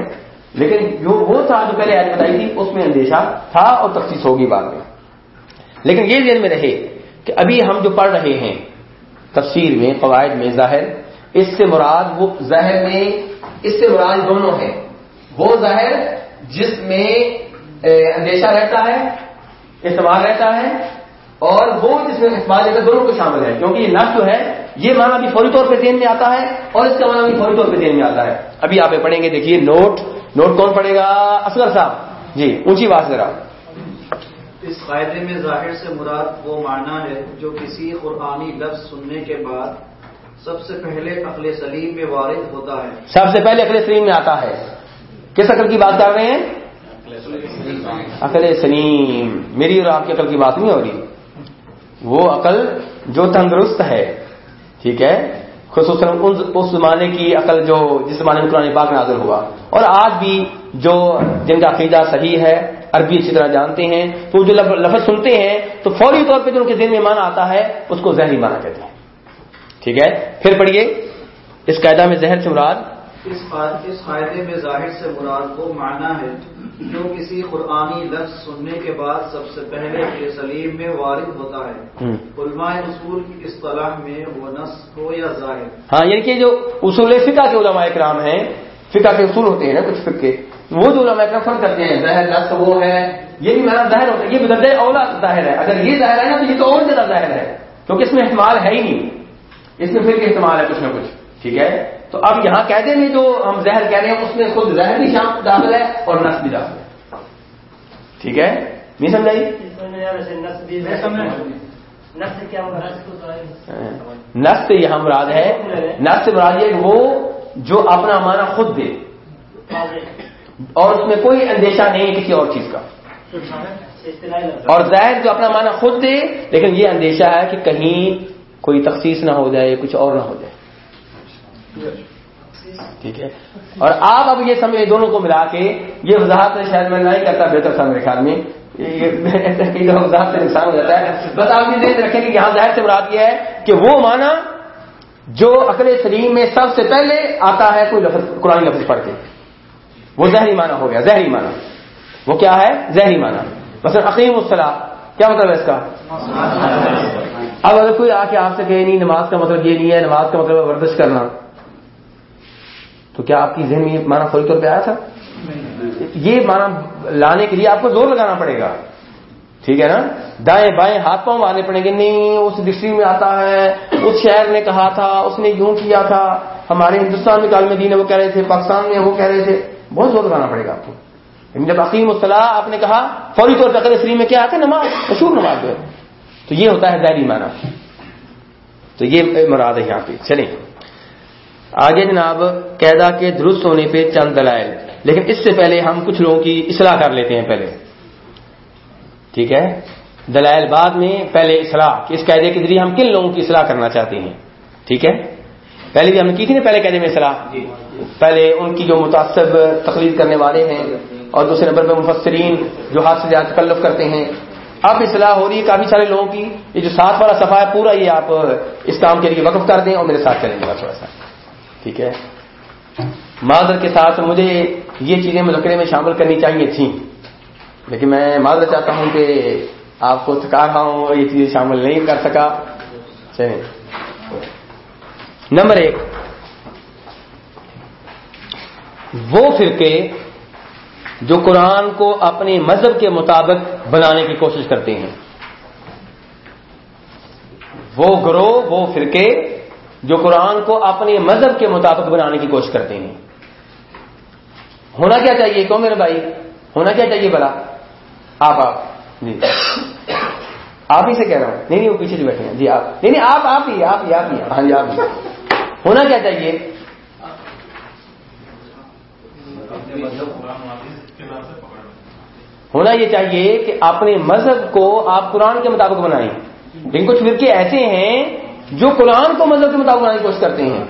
لیکن جو وہ تھا جو پہلے آج بتائی تھی، اس میں اندیشہ تھا اور تخصیص ہوگی بعد میں۔ لیکن یہ ذہن میں رہے کہ ابھی ہم جو پڑھ رہے ہیں، تفسیر میں، قواعد میں ظاہر، اس سے مراد وہ ظاہر میں، اس سے مراد دونوں ہیں۔ وہ ظاہر جس میں اندیشہ رہتا ہے استعمال رہتا ہے اور وہ جس میں رہتا ہے دونوں کو شامل ہے کیونکہ یہ نفس جو ہے یہ معنی بھی فوری طور پہ ذہن میں آتا ہے اور اس کا معنی بھی فوری طور پہ ذہن میں آتا ہے۔ ابھی آپ پڑھیں گے دیکھیے نوٹ نوٹ کون پڑھے گا؟ اصغر صاحب۔ جی اونچی بات ذرا۔ اس قاعدے میں ظاہر سے مراد وہ معنی ہے جو کسی قرآنی لفظ سننے کے بعد سب سے پہلے عقل سلیم میں وارد ہوتا ہے۔ سب سے پہلے عقل سلیم میں آتا ہے۔ کس عقل کی بات کر رہے ہیں؟ عقل سلیم۔ میری اور آپ کی عقل کی بات نہیں ہو رہی۔ وہ عقل جو تندرست ہے، ٹھیک ہے؟ خصوصاً اس زمانے کی عقل جو، جس زمانے میں قرآن پاک نازل ہوا۔ اور آج بھی جو جن کا عقیدہ صحیح ہے، عربی اچھی طرح جانتے ہیں، تو جو لفظ سنتے ہیں، تو فوری طور پہ جو ان کے دل میں مانا آتا ہے، اس کو زہری مانا کہتے ہیں۔ ٹھیک ہے؟ پھر پڑھیے۔ اس قاعدہ میں زہر سے مراد؟ اس قا- قاعدے میں ظاہر سے مراد وہ معنی ہے جو کسی قرآنی لفظ سننے کے بعد سب سے پہلے عقل سلیم میں وارد ہوتا ہے۔ علماء اصول کی اصطلاح میں وہ نص ہو یا ظاہر۔ ہاں یعنی کہ جو اصول فقہ کے علماء کرام ہیں فقہ کے اصول ہوتے ہیں نا کچھ فقہ کے۔ وہ جو علماء کرام فرق کرتے ہیں ظاہر نفس وہ ہے یہ بھی میرا ظاہر ہوتا ہے یہ بدرجہ اولا ظاہر ہے۔ اگر یہ ظاہر ہے نا تو یہ تو اور زیادہ ظاہر ہے۔ کیونکہ اس میں احتمال ہے ہی نہیں۔ اس میں پھر کے احتمال ہے کچھ نہ کچھ۔ ٹھیک ہے؟ تو اب یہاں قاعدے میں جو ہم زہر کہہ رہے ہیں اس میں خود زہر بھی شام داخل ہے اور نس بھی داخل ہے۔ ٹھیک ہے؟ نہیں سمجھائی؟ نس سے یہاں مراد ہے؟ نس سے مراد یہ وہ جو اپنا معنی خود دے۔ اور اس میں کوئی اندیشہ نہیں ہے کسی اور چیز کا۔ اور ظاہر جو اپنا معنی خود دے لیکن یہ اندیشہ ہے کہ کہیں کوئی تخصیص نہ ہو جائے کچھ اور نہ ہو جائے۔ ٹھیک ہے؟ اور آپ اب یہ سمجھ دونوں کو ملا کے یہ وضاحت شاید میں نہیں کرتا بہتر تھا میرے خیال میں۔ وضاحت سے نقصان ہو جاتا ہے۔ بس آپ یہ ذہن رکھیں کہ یہاں ظاہر سے مراد یہ ہے کہ وہ معنی جو عقل سلیم میں سب سے پہلے آتا ہے، کوئی لفظ، قرآن لفظ پڑھ کے۔ وہ زہری معنی ہو گیا، زہری معنی۔ وہ کیا ہے؟ زہری معنی۔ مثلا عقیم الصلاح کیا مطلب ہے اس کا؟ اب اگر کوئی آ کے آپ سے کہے، نہیں، نماز کا مطلب یہ نہیں ہے، نماز کا مطلب ہے ورزش کرنا۔ تو کیا آپ کی ذہن میں یہ معنی فوری طور پہ آیا تھا؟ یہ معنی لانے کے لیے آپ کو زور لگانا پڑے گا۔ ٹھیک ہے نا؟ دائیں بائیں ہاتھ پاؤں مارنے پڑیں گے۔ نہیں، اس ڈکشنری میں آتا ہے، اس شہر نے کہا تھا، اس نے یوں کیا تھا۔ ہمارے ہندوستان میں کالم دین ہے، وہ کہہ رہے تھے، پاکستان میں وہ کہہ رہے تھے۔ بہت زور لگانا پڑے گا آپ کو۔ جب عقیم الصلاح آپ نے کہا، فوری طور پہ اگر میں کیا آتا ہے؟ نماز مشہور نماز جو ہے۔ تو یہ ہوتا ہے ظاہری معنی۔ تو یہ مراد ہے یہاں پہ۔ چلیں۔ آگے جناب قیدا کے درست ہونے پہ چند دلائل لیکن اس سے پہلے ہم کچھ لوگوں کی اصلاح کر لیتے ہیں پہلے۔ ٹھیک ہے؟ دلائل بعد میں پہلے اصلاح اس قاعدے کے ذریعے ہم کن لوگوں کی اصلاح کرنا چاہتے ہیں۔ ٹھیک ہے؟ پہلے بھی ہم نے کی تھی نا پہلے قاعدے میں اصلاح؟ پہلے ان کی جو متاثر تقلید کرنے والے ہیں اور دوسرے نمبر پہ مفسرین جو ہاتھ سے زیادہ تکلف کرتے ہیں۔ اب اصلاح ہو رہی ہے کافی سارے لوگوں کی یہ جو ساتھ والا صفحہ ہے پورا یہ آپ اس کام کے لیے وقف کر دیں اور میرے ساتھ چلیں گے تھوڑا سا۔ ٹھیک ہے؟ معذر کے ساتھ مجھے یہ چیزیں مذکرے میں شامل کرنی چاہیے تھیں، لیکن میں معذرت چاہتا ہوں کہ آپ کو تھکا رہا ہوں اور یہ چیزیں شامل نہیں کر سکا۔ چلیں۔ نمبر ایک، وہ فرقے جو قرآن کو اپنے مذہب کے مطابق بنانے کی کوشش کرتے ہیں۔ وہ گروہ، وہ فرقے جو قرآن کو اپنے مذہب کے مطابق بنانے کی کوشش کرتے ہیں۔ ہونا کیا چاہیے؟ کیوں میرے بھائی؟ ہونا کیا چاہیے بلا آپ آپ۔ جی۔ آپ ہی سے کہہ رہا ہوں۔ نہیں نہیں، وہ پیچھے جو بیٹھے ہیں۔ جی آپ۔ نہیں نہیں، آپ آپ ہی آپ ہی آپ ہی۔ ہاں جی آپ ہی۔ ہونا کیا چاہیے؟ ہونا یہ چاہیے کہ اپنے مذہب کو آپ قرآن کے مطابق بنائیں۔ لیکن کچھ فرقے ایسے ہیں جو قرآن کو مذہب کے مطابق بنانے کی کوشش کرتے ہیں۔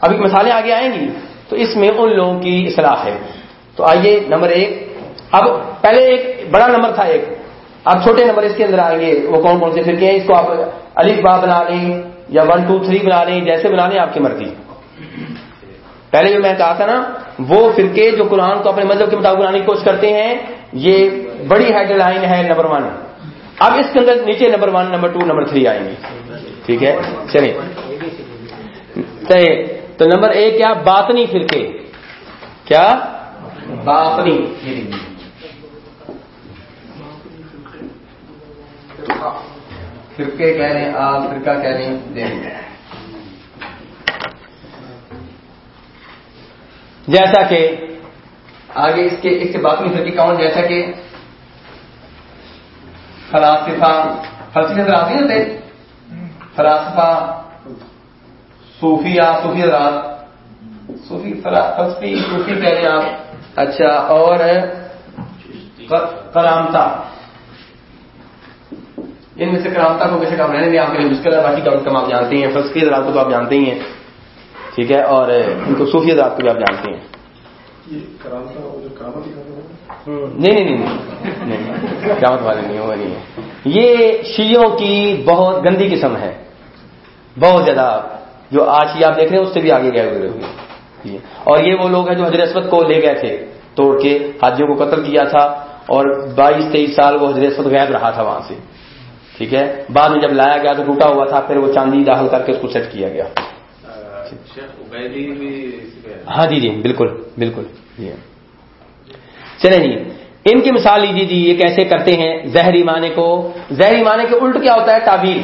ابھی مثالیں آگے آئیں گی۔ تو اس میں ان لوگوں کی اصلاح ہے۔ تو آئیے نمبر ایک۔ اب پہلے ایک بڑا نمبر تھا ایک۔ اب چھوٹے نمبر اس کے اندر آئیں گے۔ وہ کون کون سے فرقے ہیں؟ اس کو آپ علی با بنا لیں یا ون ٹو تھری بنا لیں، جیسے بنا لیں آپ کی مرضی۔ پہلے جو میں کہا تھا نا، وہ فرقے جو قرآن کو اپنے مذہب کے مطابق بنانے کی کوشش کرتے ہیں، یہ بڑی ہیڈ لائن ہے، نمبر ون۔ اب اس کے اندر نیچے number one, number two, number three آئیں گے۔ ٹھیک ہے؟ چلیے۔ تو نمبر ایک کیا؟ باطنی فرقے۔ کیا؟ باطنی فرقے۔ کہہ رہے ہیں آپ فرقہ کہہ رہے ہیں دیں جیسا کہ آگے اس کے، اس سے باطنی فرقے کون؟ جیسا کہ فلاسفہ فلسفے سے آتے ہیں فلاسفہ صوفیہ صوفی رات صوفی فلسفی صوفی کہہ رہے آپ۔ اچھا اور کرامتا ان میں سے کرامتا کو کیسے کام رہنے دیں آپ کے لیے مشکل ہے باقی کا آپ جانتے ہیں فلسفی رات کو آپ جانتے ہی ہیں۔ ٹھیک ہے اور ان کو صوفی رات کو بھی آپ جانتے ہیں۔ نہیں نہیں نہیں قیامت والے نہیں ہوگا نہیں ہے۔ یہ شیوں کی بہت گندی قسم ہے۔ بہت زیادہ جو آج ہی آپ دیکھ رہے ہیں اس سے بھی آگے گئے ہوئے ہوئے اور یہ وہ لوگ ہیں جو حضرت اسود کو لے گئے تھے توڑ کے حاجیوں کو قتل کیا تھا اور بائیس تیئیس سال وہ حضرت اسود غائب رہا تھا وہاں سے۔ ٹھیک ہے؟ بعد میں جب لایا گیا تو ٹوٹا ہوا تھا پھر وہ چاندی داخل کر کے اس کو سیٹ کیا گیا۔ ہاں جی جی بالکل بالکل جی۔ چلے جی ان کی مثال لیجیے جی یہ کیسے کرتے ہیں زہری معنی کو؟ زہری معنی کے الٹ کیا ہوتا ہے؟ تعبیر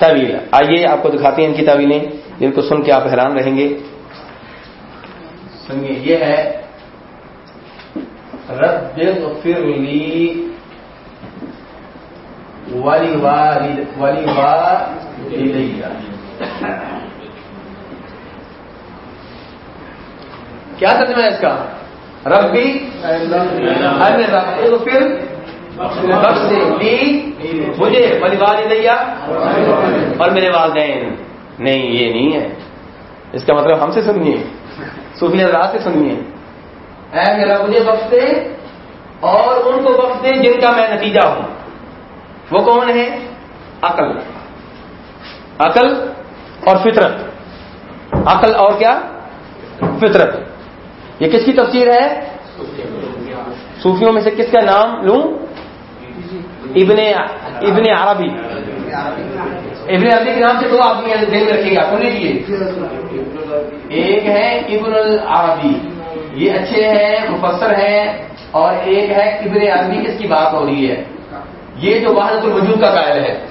طویل آئیے آپ کو دکھاتے ہیں ان کی طویلیں جن کو سن کے آپ حیران رہیں گے۔ سنیے یہ ہے رب اغفر لی ولی ولی کیا ترجمہ ہے اس کا؟ ربی رب پھر بخش مجھے پریوار دیا اور میرے والدین۔ نہیں، یہ نہیں ہے۔ اس کا مطلب ہم سے سنیے۔ صوفی رات سے سنیے۔ اے میرا مجھے بخش دے اور ان کو بخش دے جن کا میں نتیجہ ہوں۔ وہ کون ہے عقل۔ عقل اور فطرت۔ عقل اور کیا؟ فطرت۔ یہ کس کی تفسیر ہے؟ صوفیوں میں سے کس کا نام لوں؟ ابن ابن عربی. ابن عربی کے نام سے دو آدمی دل رکھے گا سن لیجیے ایک ہے ابن العربی، یہ اچھے ہیں، مفسر ہیں، اور ایک ہے ابن عربی، اس کی بات ہو رہی ہے۔ یہ جو وحدت الوجود کا قائل ہے۔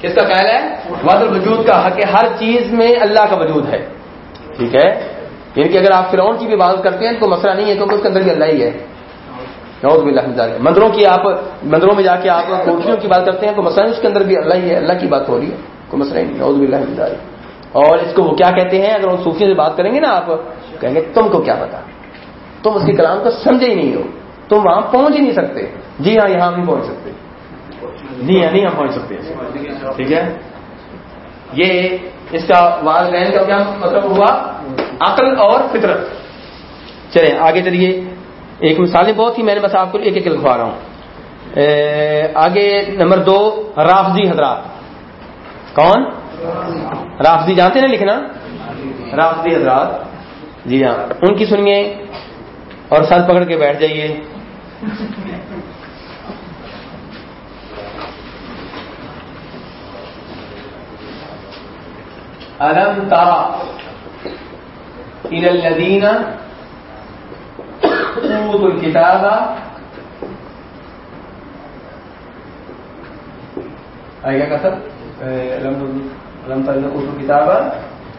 کس کا قائل ہے؟ وحدت الوجود کا حق ہر چیز میں اللہ کا وجود ہے۔ ٹھیک ہے؟ یعنی کہ اگر آپ فرعون کی بھی عبادت کرتے ہیں تو مسئلہ نہیں ہے کیونکہ اس کے اندر بھی اللہ ہی ہے۔ نعوذ باللہ من ذالک۔ مندروں کی آپ مندروں میں جا کے آپ کوٹریوں کی بات کرتے ہیں، تو مسئلہ اس کے اندر بھی اللہ ہی ہے، اللہ کی بات ہو رہی ہے، کوئی مسئلہ نہیں، نعوذ باللہ من ذالک۔ اور اس کو وہ کیا کہتے ہیں؟ اگر وہ صوفیوں سے بات کریں گے نا آپ، کہیں گے تم کو کیا پتا؟ تم اس کے کلام کو سمجھے ہی نہیں ہو۔ تم وہاں پہنچ ہی نہیں سکتے۔ جی ہاں یہاں نہیں پہنچ سکتے۔ جی ہاں نہیں ہم پہنچ سکتے۔ ٹھیک ہے؟ یہ اس کا والدین کا کیا مطلب ہوا؟ عقل اور فطرت۔ چلیں، آگے چلیے۔ ایک مثالیں بہت ہی میں نے بس آپ کو ایک ایک لکھوا رہا ہوں۔ آگے نمبر دو، رافضی حضرات۔ کون؟ رافضی جانتے نا لکھنا؟ رافضی حضرات۔ جی ہاں ان کی سنیے اور سر پکڑ کے بیٹھ جائیے۔ الم تارا الذين اوتوا الكتاب. آئے گا سر تارا اوتوا الكتاب.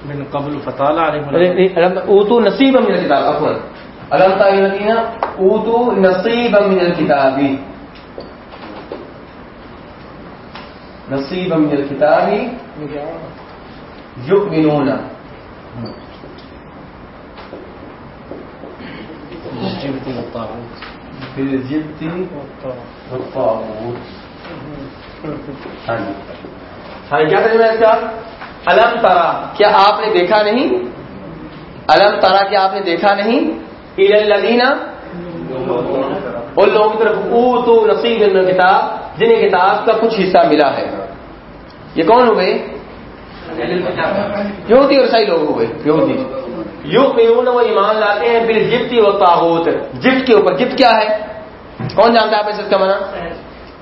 من قبل فطال عليهم اوتوا نصيبا من الكتاب. عفوا. الم تارا الذين اوتوا نصيبا من الكتاب. نصيبا من الكتاب. يؤمنون بالجبت والطاغوت. ہاں کیا کریں اس کا الم تارا کیا آپ نے دیکھا نہیں؟ الم تارا کیا آپ نے دیکھا نہیں؟ الدینہ ان لوگوں کی طرف او تو نصیب کتاب جنہیں کتاب کا کچھ حصہ ملا ہے۔ یہ کون ہو گئے؟ یہودی اور عیسائی لوگ ہوئے یہودی۔ یو پیون وہ ایمان لاتے ہیں بال جبتی و تاغوت جفت کے اوپر۔ جفت کیا ہے؟ کون جانتا ہے آپ اس کا منع؟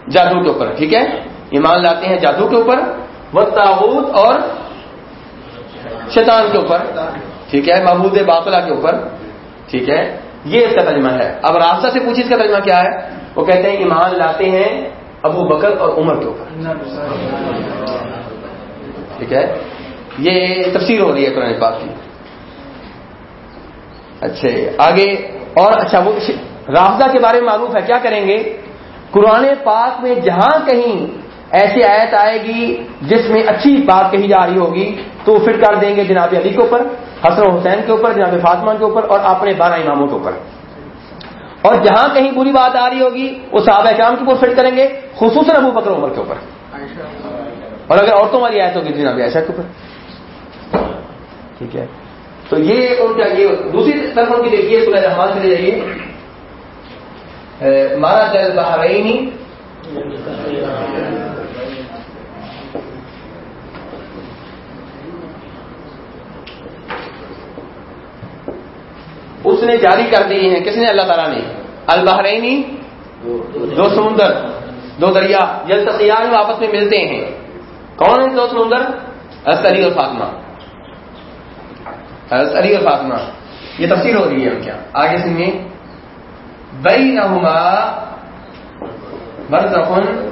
جادو کے اوپر۔ ٹھیک ہے؟ ایمان لاتے ہیں جادو کے اوپر۔ وہ تاغوت اور شیطان کے اوپر۔ ٹھیک ہے؟ محبود باطلا کے اوپر۔ ٹھیک ہے؟ یہ اس کا ترجمہ ہے۔ اب راستہ سے پوچھی اس کا ترجمہ کیا ہے؟ وہ کہتے ہیں ایمان لاتے ہیں ابو بکر اور عمر کے اوپر۔ ٹھیک ہے؟ یہ تفسیر ہو رہی ہے قرآن پاک کی۔ اچھا آگے اور اچھا وہ رافضہ کے بارے میں معروف ہے، کیا کریں گے؟ قرآن پاک میں جہاں کہیں ایسی آیت آئے گی جس میں اچھی بات کہی جا رہی ہوگی، تو وہ فٹ کر دیں گے جناب علی کے اوپر، حسن حسین کے اوپر، جناب فاطمہ کے اوپر اور اپنے بارہ اماموں کے اوپر۔ اور جہاں کہیں بری بات آ رہی ہوگی، وہ صحابہ کرام کے اوپر فٹ کریں گے، خصوصاً ابو بکر عمر کے اوپر۔ اور اگر عورتوں والی آیت ہوگی جناب ایسا کے اوپر۔ ٹھیک ہے۔ تو یہ ان کا یہ دوسری طرف ان کی دیکھیے، سورہ رحمان چلے جائیے۔ مارا جل بحرینی۔ اس نے جاری کر دی ہیں۔ کس نے؟ اللہ تعالیٰ نے۔ البحرینی۔ دو سمندر، دو دریا۔ جل تقیان آپس میں ملتے ہیں۔ کون ہے دو سمندر؟ حضرت اور فاطمہ حضرت علی اور فاطمہ، یہ تفصیل ہو رہی ہے ہم کیا؟ آگے سنیے۔ بئی نہما برزخن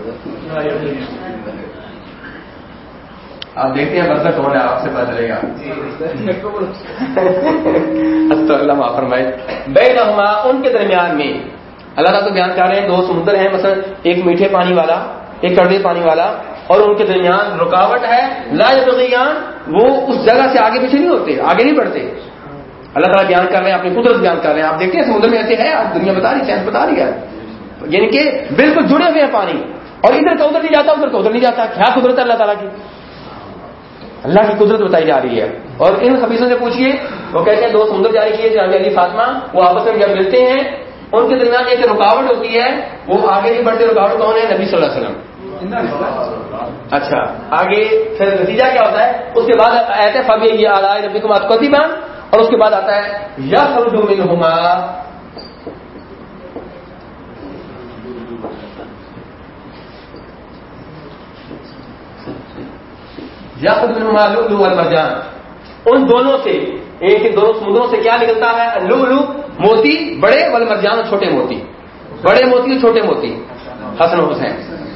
آپ دیکھتے ہیں برزخ کون ہے، آپ سے پتا چلے گا۔ اللہ فرمائے۔ بے نہما ان کے درمیان میں، اللہ تعالیٰ تو بیان کر رہے ہیں، دو سمندر ہیں، مثلا ایک میٹھے پانی والا، ایک کڑوے پانی والا اور ان کے درمیان رکاوٹ ہے، لا یبغیان وہ اس جگہ سے آگے پیچھے نہیں ہوتے، آگے نہیں بڑھتے۔ اللہ تعالیٰ بیان کر رہے ہیں، اپنی قدرت بیان کر رہے ہیں۔ آپ دیکھتے ہیں سمندر میں ایسے ہے، آج دنیا بتا رہی سائنس بتا رہی ہے۔ یعنی کہ بالکل جڑے ہوئے ہیں پانی۔ اور ادھر کا ادھر نہیں جاتا، ادھر کا ادھر نہیں جاتا۔ کیا قدرت ہے اللہ تعالیٰ کی؟ اللہ کی قدرت بتائی جا رہی ہے۔ اور ان خبیصوں سے پوچھیے وہ کہتے ہیں، دو سمندر جاری کیے جناب علی فاطمہ، وہ آپس میں جب ملتے ہیں، ان کے درمیان ایک رکاوٹ ہوتی ہے، وہ آگے نہیں بڑھتے، رکاوٹ کون ہے؟ نبی صلی اللہ علیہ وسلم۔ اچھا آگے پھر نتیجہ کیا ہوتا ہے؟ اس کے بعد ایسے فبی یہ آلائے نبی کو ماتوتی بان اور اس کے بعد آتا ہے یا سردو منہما یا سردو منہما لؤلؤ ان دونوں سے ایک ان دونوں سمندروں سے کیا نکلتا ہے؟ لؤلؤ، موتی، بڑے، والمرجان اور چھوٹے موتی۔ بڑے موتی اور چھوٹے موتی۔ حسن حسین۔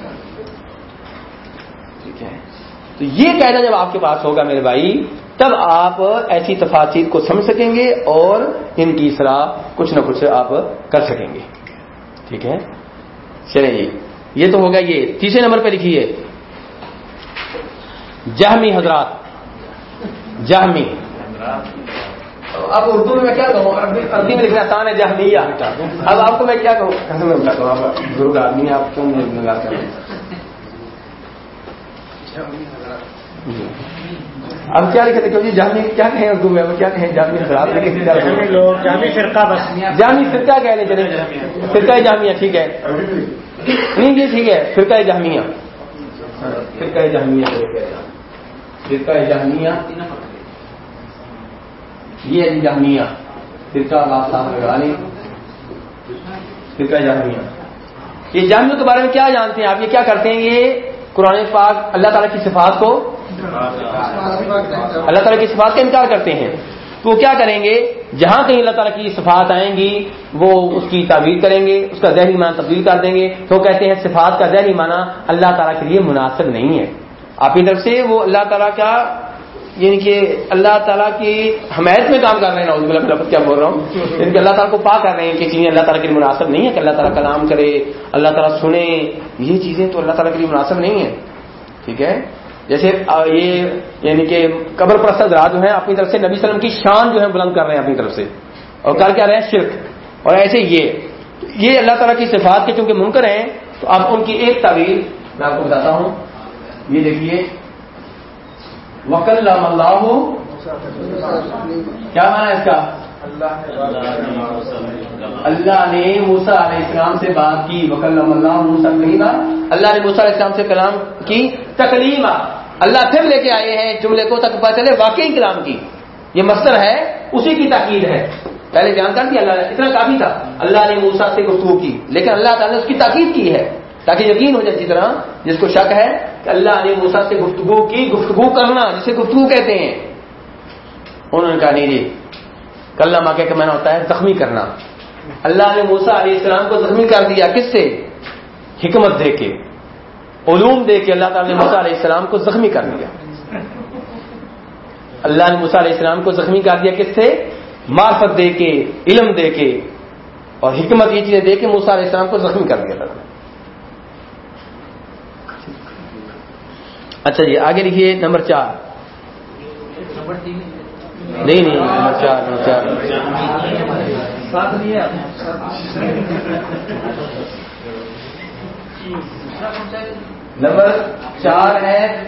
ٹھیک ہے تو یہ قاعدہ جب آپ کے پاس ہوگا میرے بھائی تب آپ ایسی تفاصیر کو سمجھ سکیں گے اور ان کی اصلاح کچھ نہ کچھ آپ کر سکیں گے۔ ٹھیک ہے؟ چلیں جی یہ تو ہوگا یہ۔ تیسرے نمبر پہ لکھیے۔ جہمی حضرات۔ جہمی۔ اب اردو میں کیا کہوں؟ عربی میں لکھنا آسان ہے جہمیہ۔ اب آپ کو میں کیا کہوں؟ بزرگ آدمی آپ کیوں۔ اب کیا لکھتے کیوں جی جہمی کیا کہیں اردو میں؟ کیا کہیں جہمی حضرات؟ جامع فرقہ بس۔ جامع فرقہ کہہ لیں چلے فرقہ جامعہ ٹھیک ہے۔ نہیں یہ ٹھیک ہے۔ فرقہ جامعہ۔ فرقہ جامعہ فرقہ جامعہ۔ یہ ہے جامعہ۔ فرقہ آپ صاحب لگا لیں فرقہ جامعہ۔ یہ جامعوں کے بارے میں کیا جانتے ہیں؟ آپ یہ کیا کرتے ہیں یہ؟ قرآن پاک اللہ تعالیٰ کی صفات کو اللہ تعالیٰ کی صفات کا انکار کرتے ہیں۔ تو وہ کیا کریں گے؟ جہاں کہیں اللہ تعالیٰ کی صفات آئیں گی، وہ اس کی تعبیر کریں گے، اس کا ذہنی معنی تبدیل کر دیں گے۔ تو وہ کہتے ہیں صفات کا ذہنی معنی اللہ تعالیٰ کے لیے مناسب نہیں ہے۔ آپ کی طرف سے وہ اللہ تعالیٰ کا یعنی کہ اللہ تعالیٰ کی حمایت میں کام کر رہے ہیں نوز کیا بول رہا ہوں؟ یعنی کہ اللہ تعالیٰ کو پا کر رہے ہیں کہ چیزیں اللہ تعالیٰ کے لیے مناسب نہیں ہے، کہ اللہ تعالیٰ کلام کرے، اللہ تعالیٰ سنے، یہ چیزیں تو اللہ تعالیٰ کے لیے مناسب نہیں ہے ٹھیک ہے؟ جیسے یہ یعنی کہ قبر پرست حضرات جو ہیں، اپنی طرف سے نبی وسلم کی شان جو ہے بلند کر رہے ہیں اپنی طرف سے۔ اور کر کیا رہے ہیں؟ شرک۔ اور ایسے یہ۔ یہ اللہ تعالیٰ کی صفات کے چونکہ منکر ہیں، تو اب ان کی ایک تعبیر میں آپ کو بتاتا ہوں۔ یہ دیکھیے۔ وکل اللہ کیا مانا اس کا؟ اللہ نے موسا علیہ السلام سے بات کی وکل اللہ موسا کلیمہ اللہ نے موسا علیہ السلام سے کلام کی تکلیم اللہ پھر لے کے آئے ہیں، جملے کو تک پتا چلے، واقعی کلام کی۔ یہ مصدر ہے، اسی کی تاکید ہے۔ پہلے جان کر دیا اللہ نے اتنا کافی تھا۔ اللہ نے موسا سے گفتگو کی، لیکن اللہ تعالیٰ نے اس کی تاکید کی ہے، تاکہ یقین ہو جائے اسی طرح، جس کو شک ہے کہ اللہ نے موسا سے گفتگو کی، گفتگو کرنا، جسے گفتگو کہتے ہیں۔ انہوں نے کہا، نہیں جی کل ماں کے معنی ہوتا ہے زخمی کرنا۔ اللہ نے موسا علیہ السلام کو زخمی کر دیا۔ کس سے؟ حکمت دے کے۔ علوم دے کے اللہ تعالیٰ نے موسا علیہ السلام کو زخمی کر دیا۔ اللہ نے موسا علیہ السلام کو زخمی کر دیا کس سے؟ معرفت دے کے، علم دے کے۔ اور حکمت یہ چیزیں دے کے موسا علیہ السلام کو زخمی کر دیا۔ اللہ اچھا جی آگے لکھیے، نمبر چار۔ نہیں نہیں، نمبر چار نمبر چار۔ نمبر چار ہے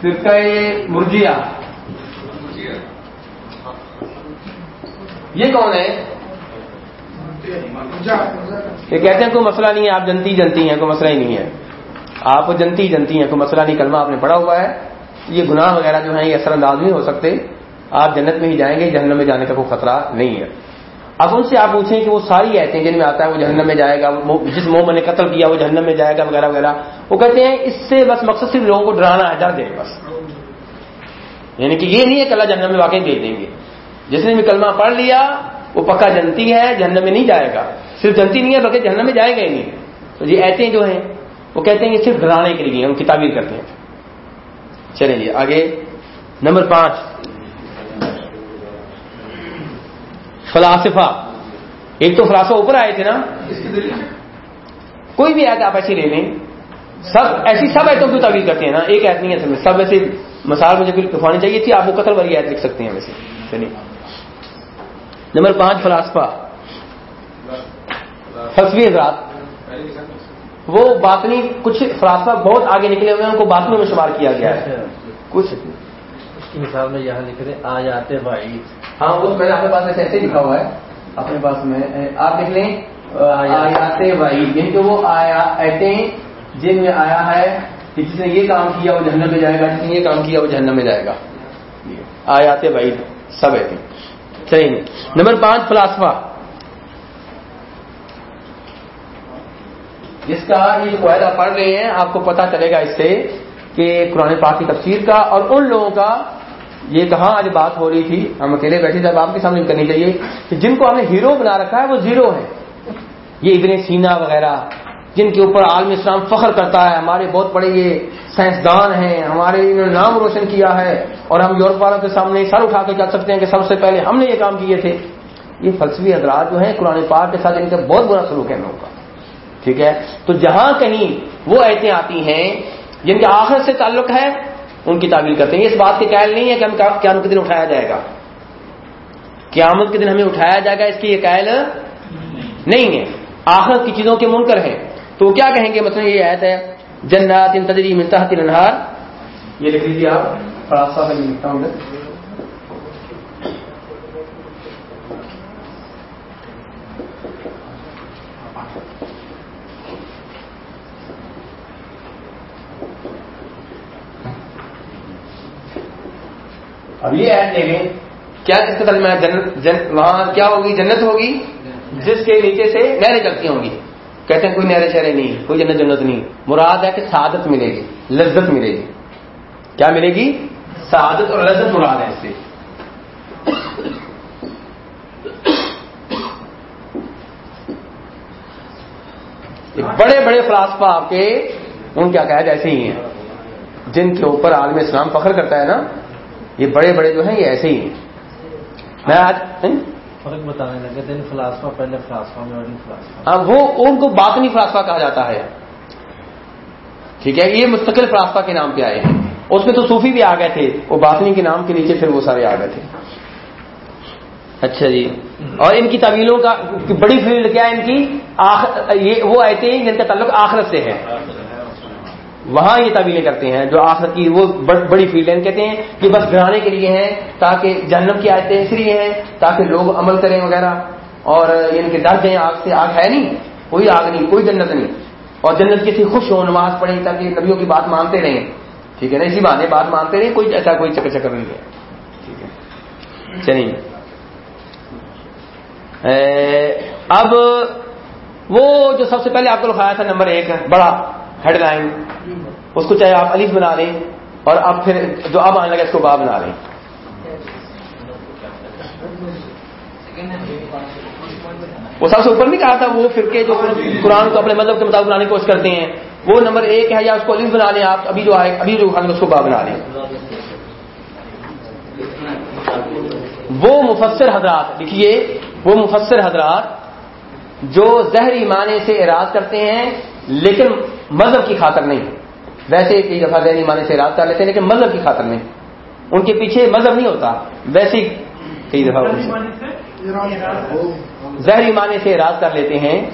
فرقہ مرجیا۔ یہ کون ہے؟ یہ کہتے ہیں کوئی مسئلہ نہیں ہے، آپ جنتی جنتی ہیں، کوئی مسئلہ ہی نہیں ہے۔ آپ جنتی جنتی ہیں، کوئی مسئلہ نہیں، کلمہ آپ نے پڑھا ہوا ہے۔ یہ گناہ وغیرہ جو ہیں، یہ اثر انداز نہیں ہو سکتے۔ آپ جنت میں ہی جائیں گے، جہنم میں جانے کا کوئی خطرہ نہیں ہے۔ اب ان سے آپ پوچھیں کہ وہ ساری ایتیں جن میں آتا ہے، وہ جہنم میں جائے گا جس موم نے قتل کیا، وہ جہنم میں جائے گا، وغیرہ وغیرہ۔ وہ کہتے ہیں، اس سے بس مقصد صرف لوگوں کو ڈرانا ہے، ڈر دے بس۔ یعنی کہ یہ نہیں ہے کہ اللہ جہنم میں واقعی دے دیں گے۔ جس نے بھی کلمہ پڑھ لیا، وہ پکا جنتی ہے، جہنم میں نہیں جائے گا۔ صرف جنتی نہیں ہے، بلکہ جہنم میں جائے گا ہی نہیں۔ تو یہ ایتیں جو ہیں وہ کہتے ہیں یہ صرف ڈرانے کے لیے ہم کی تعبیر کرتے ہیں چلیں جی آگے نمبر پانچ فلاسفہ ایک تو فلاسفہ اوپر آئے تھے نا کوئی بھی آیت آپ ایسی لے لیں سب ایسی سب ایتوں کی تعبیر کرتے ہیں نا ایک ایت نہیں ہے سب ویسے مثال مجھے لکھوانی چاہیے تھی آپ وہ قتل والی ایت لکھ سکتے ہیں ویسے چلیے نمبر پانچ فلاسفہ فلسفی حضرات وہ باطنی کچھ فلاسفہ بہت آگے نکلے ہوئے ہیں ان کو باطنوں میں شمار کیا گیا ہے۔ کچھ اس کی مثال میں یہاں لکھ رہے آ جاتے بھائی ہاں وہ میں نے اپنے پاس ایسے لکھا ہوا ہے؟ اپنے پاس میں آپ دیکھ لیں۔ آیات وعید یعنی کہ وہ آیا ایٹیں جن میں آیا ہے کہ جس نے یہ کام کیا وہ جہنم میں جائے گا جس نے یہ کام کیا وہ جہنم میں جائے گا۔ آیات وعید سب ایٹیں چلیے نمبر پانچ فلاسفہ۔ جس کا یہ قاعدہ پڑھ رہے ہیں، آپ کو پتا چلے گا اس سے کہ قرآن پاک کی تفسیر کا اور ان لوگوں کا یہ کہاں آج بات ہو رہی تھی۔ ہم اکیلے بیٹھے تھے اب آپ کے سامنے کرنی چاہیے کہ جن کو ہم نے ہیرو بنا رکھا ہے، وہ زیرو ہے یہ ابن سینا وغیرہ، جن کے اوپر عالم اسلام فخر کرتا ہے، ہمارے بہت بڑے یہ سائنسدان ہیں، ہمارے انہوں نے نام روشن کیا ہے اور ہم یورپ والوں کے سامنے سر اٹھا کے چل سکتے ہیں کہ سب سے پہلے ہم نے یہ کام کیے تھے۔ یہ فلسفی حضرات جو ہیں، قرآن پاک کے ساتھ ان کا بہت برا سلوک ہے لوگوں کا۔ ٹھیک ہے؟ تو جہاں کہیں وہ ایسے آتی ہیں جن کے آخر سے تعلق ہے، ان کی تعبیر کرتے ہیں۔ اس بات کے قائل نہیں ہے کہ ہم قیامت کے دن اٹھایا جائے گا۔ قیامت کے دن ہمیں اٹھایا جائے گا، اس کی یہ قائل نہیں ہے۔ آخر کی چیزوں کے منکر ہیں۔ تو کیا کہیں گے؟ مطلب یہ آیت ہے، جنات ان تجری ملتا انہار یہ لکھ لیجیے آپ لکھتا ہوں اب یہ ایڈ دیکھیں۔ کیا کس کا ترجمہ ہے جنت وہاں کیا ہوگی؟ جنت ہوگی؟ جس کے نیچے سے نہریں چلتی ہوں گی۔ کہتے ہیں کوئی نہرے شہرے نہیں، کوئی جنت جنت نہیں۔ مراد ہے کہ سعادت ملے گی، لذت ملے گی۔ کیا ملے گی؟ سعادت اور لذت مراد ہے اس سے۔ بڑے بڑے فلاسفہ آپ کے، ان کیا کہا ایسے ہی ہیں۔ جن کے اوپر عالم اسلام فخر کرتا ہے نا یہ بڑے بڑے جو ہیں یہ ایسے ہی ہیں۔ میں آج فرق بتانے لگے تھے فلاسفہ پہلے فلاسفہ میں ہاں وہ ان کو باطنی فلاسفہ کہا جاتا ہے۔ ٹھیک ہے یہ مستقل فلاسفہ کے نام پہ آئے ہیں۔ اس میں تو صوفی بھی آ گئے تھے وہ باطنی کے نام کے نیچے پھر وہ سارے آ گئے تھے۔ اچھا جی۔ اور ان کی طویلوں کا بڑی فیلڈ کیا ہے ان کی؟ یہ وہ آئے تھے جن کا تعلق آخرت سے ہے۔ وہاں یہ تعبیلیں کرتے ہیں جو آخر کی وہ بڑی فیلڈ ہے کہتے ہیں کہ بس گرانے کے لیے ہیں تاکہ جنم کی آیتیں اس لیے ہیں تاکہ لوگ عمل کریں وغیرہ اور ان کے درد ہیں آگ سے۔ آگ ہے نہیں، کوئی آگ نہیں، کوئی جنت نہیں۔ اور جنت کسی خوش ہو، نماز پڑھیں تاکہ نبیوں کی بات مانتے رہیں۔ ٹھیک ہے نا؟ اسی بات بات مانتے رہیں، کوئی ایسا کوئی چکر چکر نہیں ہے۔ ٹھیک ہے۔ چلیے۔ اب وہ جو سب سے پہلے آپ کو لکھایا تھا نمبر ایک، بڑا۔ ہیڈ لائن، اس کو چاہے آپ علیف بنا لیں اور اب پھر جو اب آنے لگا اس کو با بنا لیں۔ وہ سب سے اوپر نہیں کہا تھا، وہ فرقے جو قرآن کو اپنے مذہب کے مطابق بنانے کی کوشش کرتے ہیں، وہ نمبر ایک ہے، یا اس کو علیف بنا لیں آپ، ابھی جو آئے، ابھی جو اس کو با بنا لیں۔ وہ مفسر حضرات، دیکھیے، وہ مفسر حضرات جو زہری معنی سے اراد کرتے ہیں، لیکن مذہب کی خاطر نہیں۔ ویسے کئی دفعہ ذہنی معنی سے اراد کر لیتے ہیں لیکن مذہب کی خاطر نہیں۔ ان کے پیچھے مذہب نہیں ہوتا۔ ویسے کئی دفعہ ظہری معنی سے؟ اراد کر لیتے ہیں۔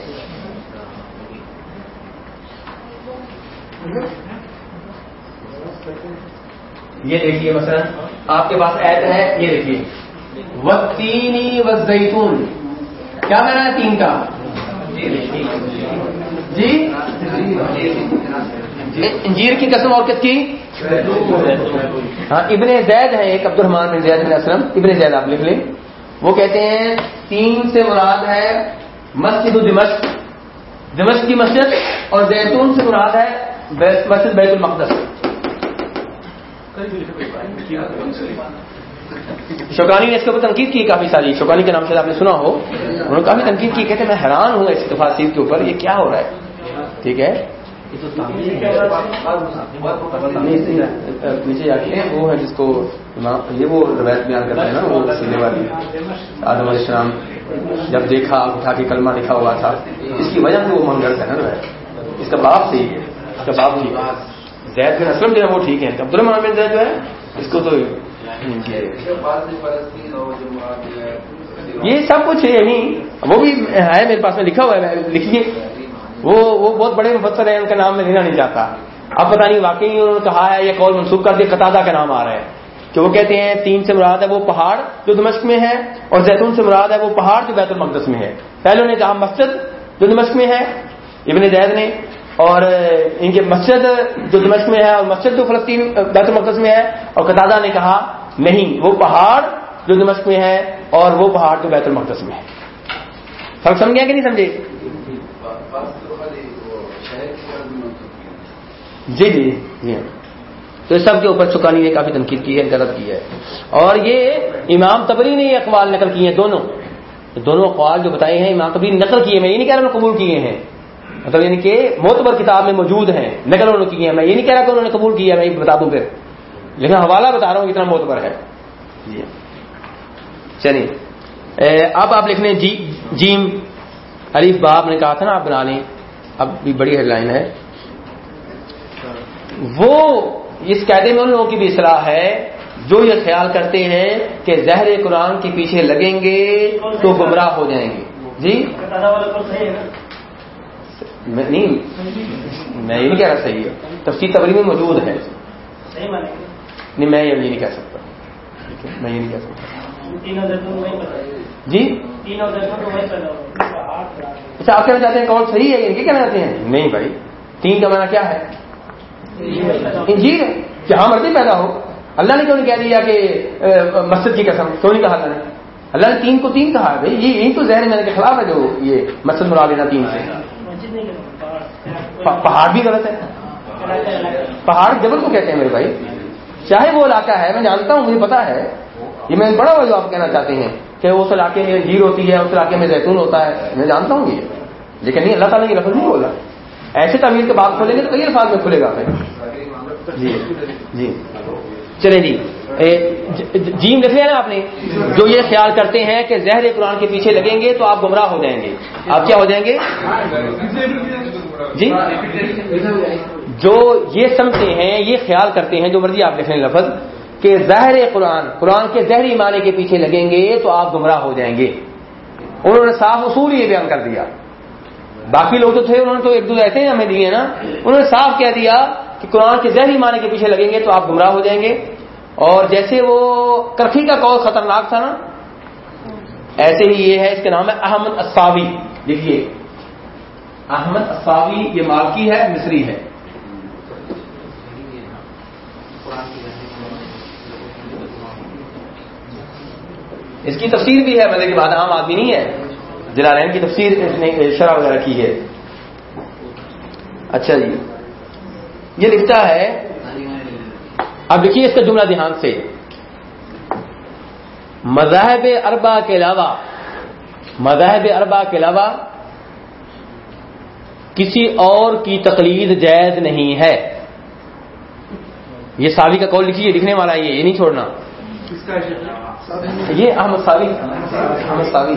یہ دیکھیے مثلا آپ کے پاس ایت ہے یہ دیکھیے۔ وقتی و زیتون کیا میرا ہے تین کا؟ جی؟ انجیر کی قسم اور کس کی؟ ہاں ابن زید ہے ایک عبد الرحمان بن زید بن اسلم۔ ابن زید، آپ لکھ لیں۔ وہ کہتے ہیں، تین سے مراد ہے مسجد دمشق۔ دمشق کی مسجد اور زیتون سے مراد ہے مسجد بیت المقدس۔ شوکانی نے اس کے اوپر تنقید کی کافی ساری شوکانی کے نام سے آپ نے سنا ہو۔ انہوں نے کافی تنقید کی کہتے میں حیران ہوں اس تفاصیر کے اوپر یہ کیا ہو رہا ہے؟ ٹھیک ہے؟ نیچے جا کے وہ ہے جس کو یہ وہ روایت بیان کرتے ہیں نا وہ سینے والی۔ آدم علیہ السلام جب دیکھا اٹھا کے کلمہ لکھا ہوا تھا۔ اس کی وجہ سے وہ من کرتا ہے نا۔ اس کا باپ صحیح ہے اس کا باپ ٹھیک ہے۔ زید بن اسلم جو ہے وہ ٹھیک ہے۔ عبد الرحمان بن زید جو ہے اس کو تو یہ سب کچھ یہی یعنی وہ بھی ہے میرے پاس میں لکھا ہوا ہے لکھیے۔ وہ وہ بہت بڑے مفسر ہیں، ان کا نام میں لینا نہیں چاہتا۔ اب پتا نہیں واقعی انہوں نے کہا ہے یہ کال منسوخ کر دیا قطادہ کا نام آ رہا ہے۔ کہ وہ کہتے ہیں، تین سے مراد ہے وہ پہاڑ جو دمشق میں ہے، اور زیتون سے مراد ہے وہ پہاڑ جو بیت المقدس میں ہے۔ پہلے نے کہا مسجد جو دمشق میں ہے، ابن زید نے، اور ان کے مسجد جو دمشق میں ہے، اور مسجد جو فلسطین، بیت المقدس میں ہے، اور قطادہ نے کہا نہیں، وہ پہاڑ جو دمشق میں ہے اور وہ پہاڑ جو بیت المقدس میں ہے۔ فرق سمجھے کہ نہیں سمجھے؟ جی جی جی۔ تو اس سب کے اوپر چکانی نے کافی تنقید کی ہے، غلط کی ہے۔ اور یہ امام تبری نے یہ اقوال نقل کیے ہیں دونوں۔ دونوں اقوال جو بتائے ہیں، امام تبری نقل کیے میں یہ نہیں کہہ رہا قبول کیے ہیں۔ مطلب یعنی کہ معتبر کتاب میں موجود ہیں، نقل انہوں نے کی ہے میں یہ نہیں کہہ رہا کہ انہوں نے قبول کیا، میں یہ بتا دوں پھر۔ لیکن حوالہ بتا رہا ہوں کتنا معتبر ہے۔ جی۔ چلیے۔ اب آپ لکھ لیں جی جیم علیف باپ نے کہا تھا نا آپ بنا لیں۔ اب بھی بڑی ہیڈ لائن ہے۔ وہ اس قاعدے میں ان لوگوں کی بھی اصلاح ہے جو یہ خیال کرتے ہیں کہ زہر قرآن کے پیچھے لگیں گے تو گمراہ ہو جائیں گے۔ جی؟ میں- نہیں میں یہ نہیں کہہ رہا صحیح ہے۔ تفصیل تبری میں موجود ہے۔ نہیں میں یہ نہیں کہہ سکتا۔ ٹھیک ہے، میں یہ نہیں کہہ سکتا۔ جی؟ اچھا آپ کہنا چاہتے ہیں کون صحیح ہے؟ یہ کہنا چاہتے ہیں؟ نہیں بھائی تین کا معنی کیا ہے؟ انجیل ہے کہ ہاں مرضی پیدا ہو۔ اللہ نے کیوں نہیں کہہ دیا کہ مسجد کی قسم؟ کیوں نہیں کہا اللہ نے؟ اللہ نے تین کو تین کہا ہے۔ بھائی یہ یہی تو ذہن میں کے خلاف ہے جو یہ مسجد مرا لینا تین سے۔ پہاڑ بھی غلط ہے۔ پہاڑ جبل کو کہتے ہیں میرے بھائی۔ چاہے وہ علاقہ ہے میں جانتا ہوں مجھے پتا ہے۔ یہ میں بڑا ہوا جو آپ کہنا چاہتے ہیں کہ اس علاقے میں جیر ہوتی ہے اس علاقے میں زیتون ہوتا ہے میں جانتا ہوں یہ۔ لیکن نہیں اللہ تعالیٰ نے یہ لفظ نہیں بولا۔ ایسے تعمیر کے بعد کھولیں گے تو کئی الفاظ میں کھلے گا۔ پھر جی جی۔ چلیں جی۔ جیم لکھ لیا نا آپ نے؟ جو یہ خیال کرتے ہیں کہ زہر قرآن کے پیچھے لگیں گے تو آپ گمراہ ہو جائیں گے۔ آپ کیا ہو جائیں گے؟ جی؟ جو یہ سمجھتے ہیں، یہ خیال کرتے ہیں، جو مرضی آپ لکھ لیں لفظ، کہ ظاہر قرآن قرآن کے زہری معنی کے پیچھے لگیں گے تو آپ گمراہ ہو جائیں گے۔ انہوں نے صاف اصول یہ بیان کر دیا۔ باقی لوگ تو تھے، انہوں نے تو ایک دو ایسے ہمیں دیے نا۔ انہوں نے صاف کہہ دیا کہ قرآن کے زہری معنی کے پیچھے لگیں گے تو آپ گمراہ ہو جائیں گے۔ اور جیسے وہ کرفی کا قول خطرناک تھا نا، ایسے ہی یہ ہے، اس کا نام ہے احمد اساوی دیکھیے، احمد اساوی یہ مالکی ہے، مصری ہے۔ اس کی تفسیر بھی ہے مطلب کہ بعد عام آدمی نہیں ہے۔ جلالین کی تفسیر اس نے شرح وغیرہ کی ہے۔ اچھا جی یہ لکھتا ہے اب دیکھیے اس کا جملہ دھیان سے۔ مذاہب اربا کے علاوہ، مذاہب اربا کے علاوہ کسی اور کی تقلید جائز نہیں ہے۔ یہ ساوی کا کال لکھیے، لکھنے والا یہ یہ نہیں چھوڑنا۔ یہ احمد ساوی۔ احمد ساوی۔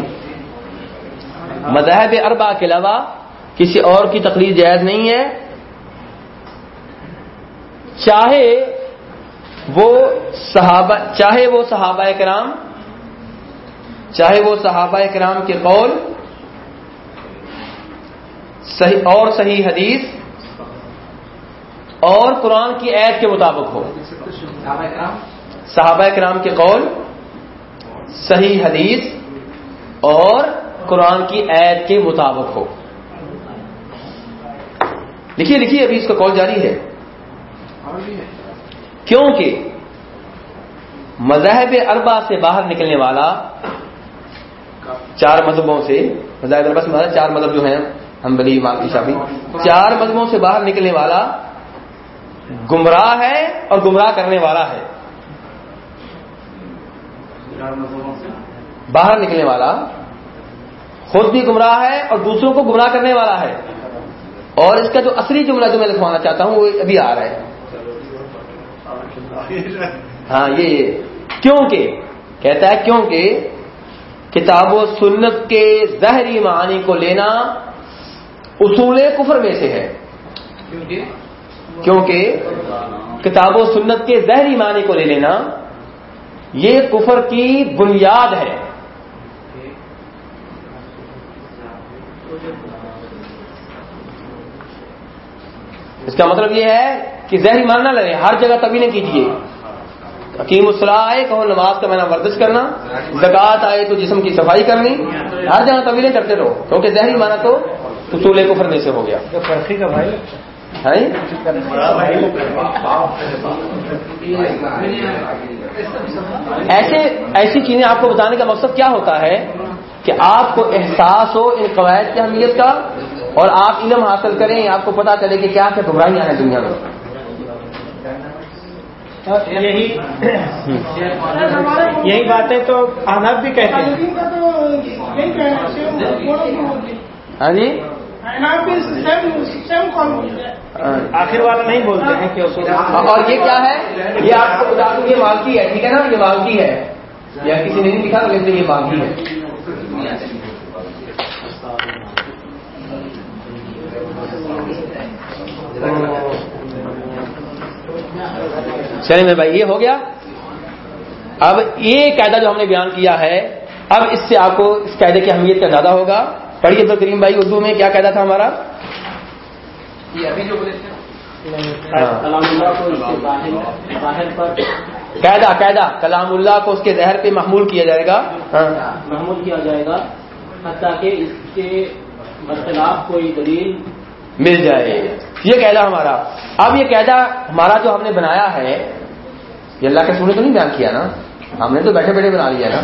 مذاہب اربا کے علاوہ کسی اور کی تقلید جائز نہیں ہے۔ چاہے وہ صحابہ چاہے وہ صحابہ کرام چاہے وہ صحابہ کرام کے قول صحیح اور صحیح حدیث اور قرآن کی عید کے مطابق ہو۔ صحابہ کرام؟ کے قول صحیح حدیث اور قرآن کی عید کے مطابق ہو۔ لکھیے لکھیے ابھی اس کا کال جاری ہے۔ کیونکہ مذاہب اربا سے باہر نکلنے والا چار مذہبوں سے، مذاہب اربا سے چار مذہب جو ہیں، ہمبلی، مالکی، شافی، چار مذہبوں سے باہر نکلنے والا گمراہ ہے اور گمراہ کرنے والا ہے۔ باہر نکلنے والا خود بھی گمراہ ہے اور دوسروں کو گمراہ کرنے والا ہے۔ اور اس کا جو اصلی جملہ جو میں لکھوانا چاہتا ہوں وہ ابھی آ رہا ہے۔ ہاں یہ کیونکہ کہتا ہے کیونکہ کتاب و سنت کے زہری معانی کو لینا اصول کفر میں سے ہے۔ کیونکہ؟ کتاب و سنت کے زہری معنی کو لے لینا یہ کفر کی بنیاد ہے۔ اس کا مطلب یہ ہے کہ زہری معنی نہ لے ہر جگہ تبھی نہ کیجیے حکیم الصلاح آئے کہو نماز کا مینا ورزش کرنا زکات آئے تو جسم کی صفائی کرنی ہر جگہ طویلیں کرتے رہو۔ کیونکہ زہری معنی تو اصول کفر میں سے ہو گیا۔ بھائی۔ ہے ایسے ایسی چیزیں آپ کو بتانے کا مقصد کیا ہوتا ہے کہ آپ کو احساس ہو ان قواعد کی اہمیت کا اور آپ علم حاصل کریں آپ کو پتا چلے کہ کیا کیا گمراہیاں ہیں دنیا میں۔ یہی یہی باتیں تو آناب بھی کہتے ہیں۔ ہاں جی۔ آخر والا نہیں بولتے ہیں کہ اور یہ کیا ہے؟ یہ آپ کو بتا دوں یہ مالکی ہے ٹھیک ہے نا؟ یہ مالکی ہے۔ یا کسی نے نہیں لکھا لیکن یہ مالکی ہے۔ چلے میرے بھائی یہ ہو گیا۔ اب یہ قاعدہ جو ہم نے بیان کیا ہے اب اس سے آپ کو اس قاعدے کی اہمیت کا زیادہ ہوگا۔ پڑھیے تو کریم بھائی اردو میں کیا قاعدہ تھا ہمارا؟ تھے۔ قاعدہ قاعدہ۔ کلام اللہ کو اس کے زہر پہ محمول کیا جائے گا۔ ہاں۔ محمول کیا جائے گا۔ حتیٰ کہ اس کے برخلاف کوئی دلیل مل جائے۔ یہ قاعدہ ہمارا۔ اب یہ قاعدہ ہمارا جو ہم نے بنایا ہے، یہ اللہ کے سونے تو نہیں بیان کیا نا؟ ہم نے تو بیٹھے بیٹھے بنا لیا نا۔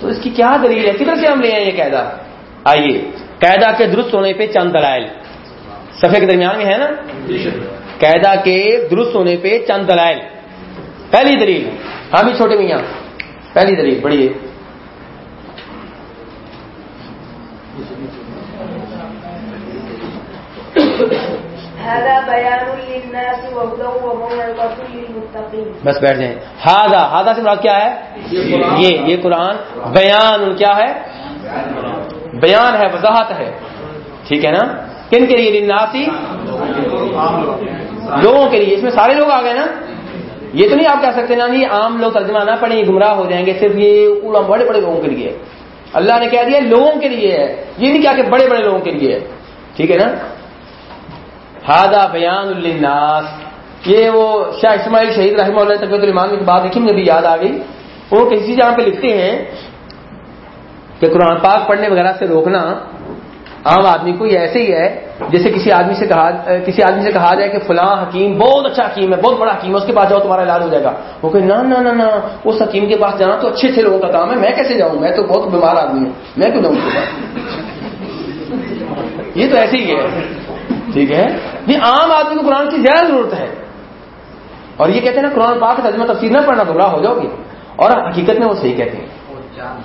تو اس کی کیا دلیل ہے؟ کدھر سے ہم لے آئے یہ قاعدہ؟ آئیے، قاعدہ کے درست ہونے پہ چند دلائل۔ صفحے کے درمیان میں ہے نا؟ قاعدہ کے درست ہونے پہ چند دلائل۔ پہلی دلیل ہاں بھی چھوٹے میاں، پہلی دلیل، پڑھیے۔ هذا بيان للناس وهدى وموعظة للمتقين. بس بیٹھ جائیں۔ ہادا ہادا سے مراد کیا ہے؟ یہ یہ قرآن۔ بیان کیا ہے؟ بیان ہے وضاحت ہے۔ ٹھیک ہے نا؟ کن کے لیے؟ لناسی لوگوں کے لیے۔ اس میں سارے لوگ آ گئے نا؟ یہ تو نہیں آپ کہہ سکتے نا یہ عام لوگ ترجمہ نہ پڑھیں یہ گمراہ ہو جائیں گے صرف یہ اولا بڑے بڑے لوگوں کے لیے۔ اللہ نے کہہ دیا لوگوں کے لیے ہے۔ یہ نہیں کہا کہ بڑے بڑے لوگوں کے لیے ہے۔ ٹھیک ہے نا؟ ہادا بیان الناس یہ وہ شاہ اسماعیل شہید رحمہ اللہ طبیعت المان کی بات دیکھی مجھے یاد آ گئی وہ کسی جگہ پہ لکھتے ہیں کہ قرآن پاک پڑھنے وغیرہ سے روکنا عام آدمی کو یہ ایسے ہی ہے جیسے کسی آدمی سے کہا کسی آدمی سے کہا جائے کہ فلاں حکیم بہت اچھا حکیم ہے بہت بڑا حکیم ہے اس کے پاس جاؤ تمہارا علاج ہو جائے گا وہ کہ نہ نہ نہ اس حکیم کے پاس جانا تو اچھے اچھے لوگوں کا کام ہے میں کیسے جاؤں میں تو بہت بیمار آدمی ہوں میں کیوں جاؤں یہ تو ایسے ہی ہے ٹھیک ہے؟ یہ عام آدمی کو قرآن کی زیادہ ضرورت ہے۔ اور یہ کہتے ہیں نا، قرآن پاک ترجمہ تفسیر نہ پڑھنا گمراہ ہو جاؤ گے۔ اور حقیقت میں وہ صحیح کہتے ہیں۔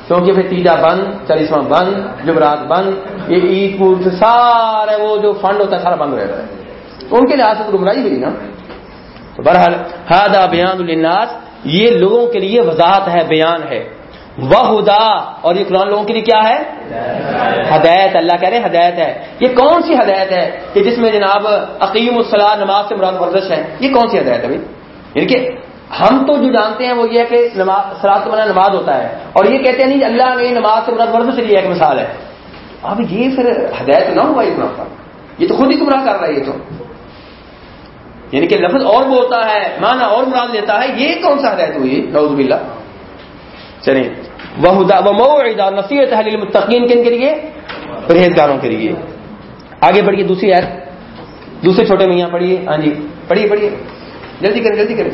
کیونکہ پھر تیجا بند، چالیسواں بند، جمعرات بند، یہ عید، پور سارے وہ جو فنڈ ہوتا ہے، سارا بند رہتا ہے۔ ان کے لحاظ سے گمراہی ہوئی نا۔ تو بہرحال ہادا بیان الناس یہ لوگوں کے لیے وضاحت ہے، بیان ہے۔ وہ ہدا اور یہ قرآن لوگوں کے لیے کیا ہے؟ ہدایت۔ اللہ کہہ رہے ہیں ہدایت ہے۔ یہ کون سی ہدایت ہے کہ جس میں جناب عقیم الصلاح نماز سے مراد ورزش ہے؟ یہ کون سی ہدایت ہے بھائی؟ یعنی کہ ہم تو جو جانتے ہیں وہ یہ ہے کہ سلاد تو نماز ہوتا ہے۔ اور یہ کہتے ہیں نہیں اللہ نے نماز سے مراد ورزش لیے ایک مثال ہے۔ اب یہ پھر ہدایت نہ ہوا یہ قرآن پر یہ تو خود ہی گمراہ کر رہا ہے یہ تو۔ یعنی کہ لفظ اور بولتا ہے مانا اور مراد لیتا ہے، یہ کون سا ہدایت ہوئی؟ نوز باللہ۔ چلیں۔ وہ وہ نصیحت ہے متقین کن کے لیے؟ پرہیزگاروں کے لیے۔ آگے بڑھیے دوسری ایپ دوسرے چھوٹے میاں پڑھیے ہاں جی پڑھیے پڑھیے جلدی کریں جلدی کریں۔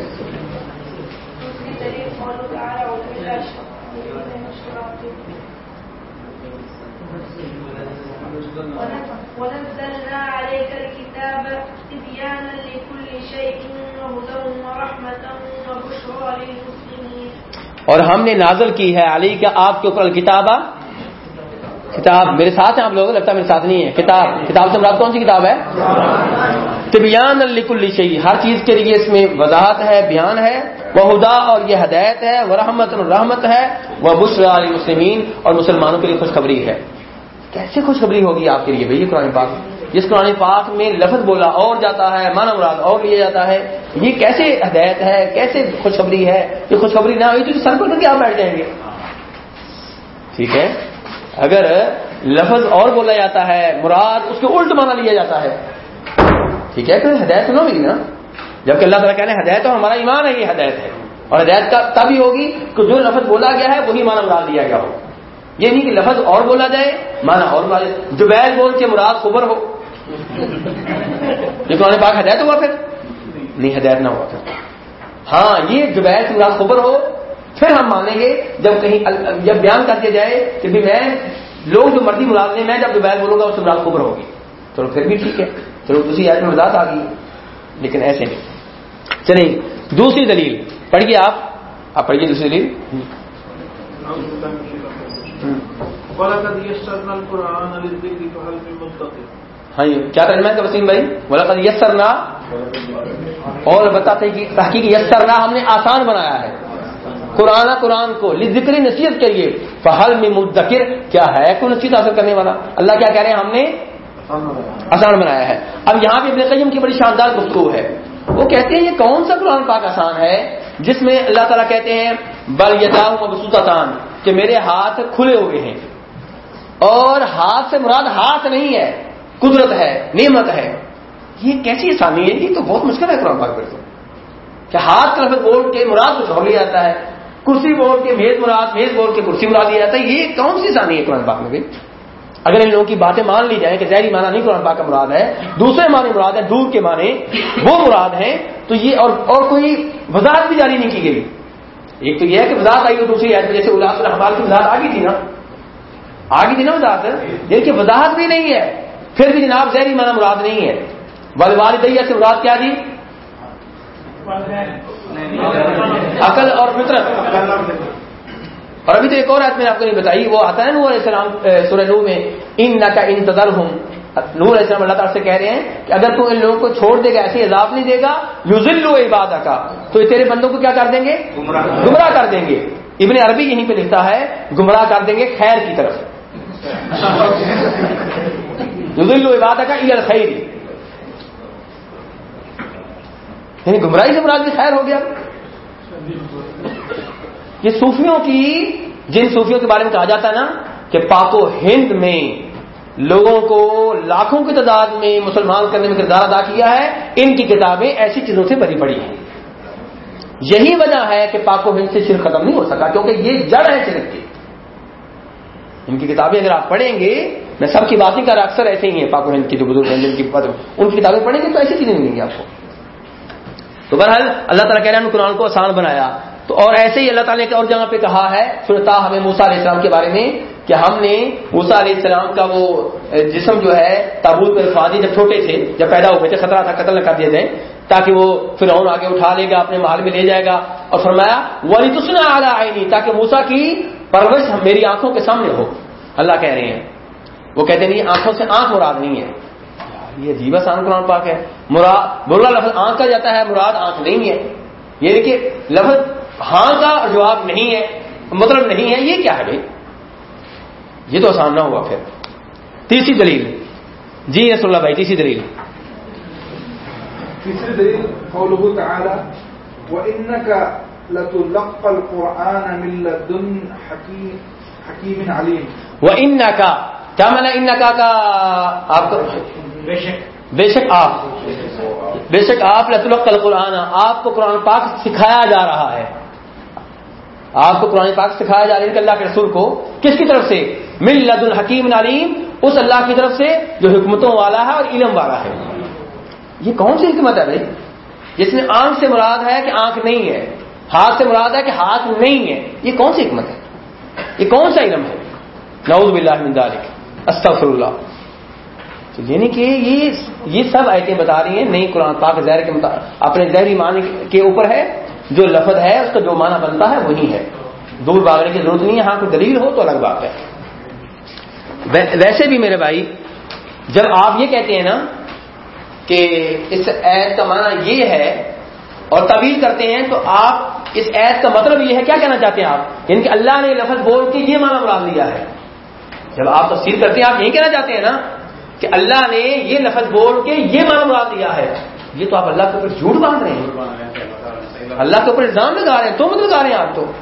ونزلنا عليك الكتاب تبيانا لكل شيء وهدى ورحمة وبشرى للمسلمين اور ہم نے نازل کی ہے علی کا آپ کے اوپر الکتابہ؟ کتاب. میرے ساتھ ہیں آپ لوگ، لگتا ہے میرے ساتھ نہیں ہے. کتاب. کتاب سے مراد کون سی کتاب ہے؟ طبیان الکل شہی ہر چیز کے لیے اس میں وضاحت ہے، بیان ہے. وہ ہدا اور یہ ہدایت ہے. وہ رحمت الرحمت ہے. وہ بشرا علی مسلمین اور مسلمانوں کے لیے خوشخبری ہے. کیسے خوشخبری ہوگی آپ کے لیے بھائی قرآن پاک جس قرآن پاک میں لفظ بولا اور جاتا ہے مانا مراد اور لیا جاتا ہے، یہ کیسے ہدایت ہے، کیسے خوشخبری ہے؟ یہ خوشخبری نہ ہوئی تو سر پر کر کے آپ بیٹھ جائیں گے؟ ٹھیک ہے؟ اگر لفظ اور بولا جاتا ہے، مراد اس کے الٹ مانا لیا جاتا ہے۔ ٹھیک ہے؟ تو ہدایت نہ ہوگی نا؟ جبکہ اللہ تعالیٰ کہنے ہدایت تو ہمارا ایمان ہے، یہ ہدایت ہے۔ اور ہدایت کا تب ہی ہوگی کہ جو لفظ بولا گیا ہے، وہی مانا مراد لیا گیا ہو۔ یہ نہیں کہ لفظ اور بولا جائے مانا اور بولا جائے۔ جبیل بول کے مراد خبر ہو یہ قرآن پاک ہدایت ہوا پھر؟ نہیں، ہدایت نہ ہوا پھر۔ ہاں یہ جبیل سے خبر ہو، پھر ہم مانیں گے، جب کہیں جب بیان کر دیا جائے کہ بھی میں، لوگ جو مرضی مراد لیں میں جب جبیل بولوں گا، اس سے خبر ہوگی۔ چلو پھر بھی ٹھیک ہے۔ چلو دوسری آیت میں وضاحت آ گئی، لیکن ایسے نہیں۔ چلیے دوسری دلیل۔ پڑھیے آپ۔ آپ پڑھیے دوسری دلیل۔ وَلَقَدْ يَسَّرْنَا الْقُرْآنَ لِلذِّكْرِ فَهَلْ مِن ہاں جی کیا ترجمہ ہے وسیم بھائی؟ بولا یسرنا اور بتاتے کہ تحقیق یسرنا ہم نے آسان بنایا ہے۔ قرآن قرآن کو ذکری نصیحت کے لیے۔ فہل میں مدکر۔ کیا ہے؟ کوئی نصیحت حاصل کرنے والا۔ اللہ کیا کہہ رہے ہیں؟ ہم نے آسان بنایا ہے۔ اب یہاں پہ ابن قیم کی بڑی شاندار گفتگو ہے۔ وہ کہتے ہیں یہ کون سا قرآن پاک آسان ہے؟ جس میں اللہ تعالیٰ کہتے ہیں، بل یتا مبسوطان کہ میرے ہاتھ کھلے ہوئے ہیں۔ اور ہاتھ سے مراد ہاتھ نہیں ہے۔ قدرت ہے، نعمت ہے۔ یہ کیسی آسانی ہے؟ یہ تو بہت مشکل ہے قرآن پاک پر تو۔ کہ ہاتھ کا لفظ بول کے مراد کچھ اور لیا جاتا ہے، کرسی بول کے میز مراد میز بول کے کرسی مراد لیا جاتا ہے، یہ کون سی آسانی ہے قرآن پاک میں بھی؟ اگر ان لوگوں کی باتیں مان لی جائیں کہ ظہری معنی نہیں قرآن پاک کا مراد ہے، دوسرے معنی مراد ہے دور کے معنی، وہ مراد ہیں، تو یہ اور اور کوئی وضاحت بھی جاری نہیں کی گئی۔ ایک تو یہ ہے کہ وضاحت آئی ہو دوسری ہے جیسے الاس الحمال کی وضاحت آگی تھی نا۔ آگی تھی نا وضاحت؟ لیکن وضاحت بھی نہیں ہے۔ پھر بھی جناب ظہری معنی مراد نہیں ہے۔ والدیہ سے مراد کیا جی؟ عقل اور فطرت۔ اور ابھی تو ایک اور آیت میں نے آپ کو نہیں بتائی، وہ آتا ہے نور علیہ السلام سورہ نور میں ان نہ کا انتظر ہوں نور علیہ السلام اللہ تعالیٰ سے کہہ رہے ہیں کہ اگر تو ان لوگوں کو چھوڑ دے گا ایسے عذاب نہیں دے گا یوزل عبادہ کا تو یہ تیرے بندوں کو کیا کر دیں گے؟ گمراہ کر دیں گے۔ ابن عربی یہیں پہ لکھتا ہے، گمراہ کر دیں گے خیر کی طرف۔ یوزل عبادہ کا ال خیر یعنی گمراہی سے مراد بھی خیر ہو گیا۔ یہ صوفیوں کی، جن صوفیوں کے بارے میں کہا جاتا ہے نا کہ پاک و ہند میں لوگوں کو لاکھوں کی تعداد میں مسلمان کرنے میں کردار ادا کیا ہے، ان کی کتابیں ایسی چیزوں سے بری پڑی ہیں۔ یہی وجہ ہے کہ پاک و ہند سے شرک ختم نہیں ہو سکا، کیونکہ یہ جڑ ہے شرک کی۔ ان کی کتابیں اگر آپ پڑھیں گے، میں سب کی بات نہیں کر رہا اکثر ایسے ہی ہیں، پاک و ہند کی جو بزرگ ہیں، جن کی ان کی کتابیں پڑھیں گے تو ایسی چیزیں ملیں گی آپ کو۔ تو بہرحال اللہ تعالیٰ کہہ رہے ہیں قرآن کو آسان بنایا۔ تو اور ایسے ہی اللہ تعالیٰ نے اور جگہ پہ کہا ہے سنتا ہمیں موسا علیہ السلام کے بارے میں، کہ ہم نے موسا علیہ السلام کا وہ جسم جو ہے، تابوت میں فادی جب چھوٹے تھے، جب پیدا ہوئے تھے، خطرہ تھا، قتل نہ کر دیے تھے، تاکہ وہ پھر آگے اٹھا لے گا، اپنے محل میں لے جائے گا۔ اور فرمایا ولی تو سنا آ رہا نہیں تاکہ موسا کی پرورش میری آنکھوں کے سامنے ہو۔ اللہ کہہ رہے ہیں۔ وہ کہتے ہیں آنکھوں سے آنکھ مراد نہیں ہے۔ یہ عجیب آسان قرآن پاک ہے۔ مراد برلا لفظ آنکھ کا جاتا ہے، مراد آنکھ نہیں ہے۔ یہ دیکھیے، لفظ ہاں کا جواب نہیں ہے مطلب نہیں ہے، یہ کیا ہے بھائی؟ یہ تو آسان نہ ہوا پھر۔ تیسری دلیل۔ جی رسول اللہ بھائی، تیسری دلیل۔ تیسری دلیل، قوله تعالی، وَإِنَّكَ لَتُلَقَّ الْقُرْآنَ مِن لَّدُنْ حَكِيمٍ عَلِيمٍ. وَإِنَّكَ کیا میں نے انکا کا آپ کو بے شک. آپ بے شک آپ لطلق القرآن آپ کو قرآن پاک سکھایا جا رہا ہے۔ آپ کو قرآن پاک سکھایا جا رہا ہے اللہ کے رسول کو۔ کس کی طرف سے؟ مل لد الحکیم علیم اس اللہ کی طرف سے جو حکمتوں والا ہے اور علم والا ہے۔ یہ کون سی حکمت ہے بھائی؟ جس میں آنکھ سے مراد ہے کہ آنکھ نہیں ہے۔ ہاتھ سے مراد ہے کہ ہاتھ نہیں ہے۔ یہ کون سی حکمت ہے؟ یہ کون سا علم ہے؟ نعوذ باللہ من ذالک۔ استغفر اللہ تو یعنی کہ یہ یہ سب آیتیں بتا رہی ہیں، نئی قرآن پاک زہر کے اپنے زہری معنی کے اوپر ہے، جو لفظ ہے، اس کا جو معنی بنتا ہے، وہی ہے۔ دور بھاگنے کی ضرورت نہیں ہے ہاں کوئی دلیل ہو تو الگ بات ہے۔ ویسے بھی میرے بھائی، جب آپ یہ کہتے ہیں نا کہ اس عید کا معنی یہ ہے اور طویل کرتے ہیں تو آپ اس عید کا مطلب یہ ہے، کیا کہنا چاہتے ہیں آپ؟ یعنی کہ اللہ نے لفظ بول کے یہ معنی مراد لیا ہے۔ جب آپ تفصیل کرتے ہیں، آپ یہی کہنا چاہتے ہیں نا کہ اللہ نے یہ لفظ بول کے یہ معنی مراد دیا ہے۔ یہ تو آپ اللہ کے اوپر جھوٹ باندھ رہے ہیں۔ اللہ کے اوپر الزام لگا رہے ہیں تو مت لگا رہے ہیں آپ تو۔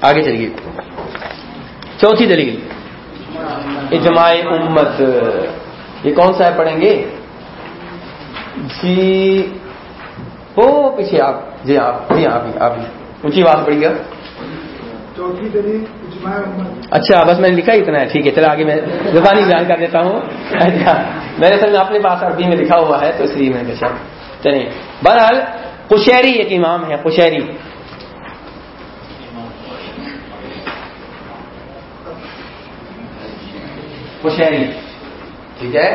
آگے چلیے۔ چوتھی دلیل۔ اجماع امت۔ یہ کون سا ہے پڑھیں گے؟ جی۔ وہ پیچھے آپ جی آپ جی آپ آپ اونچی بات پڑی گا اچھا بس میں نے لکھا اتنا ہے ٹھیک ہے چلو آگے میں زبانی بیان کر دیتا ہوں۔ اچھا میرے سر میں اپنے پاس عربی میں لکھا ہوا ہے تو اس لیے میں نے چلیے بہرحال کشہری ایک امام ہے کشہری کشہری ٹھیک ہے؟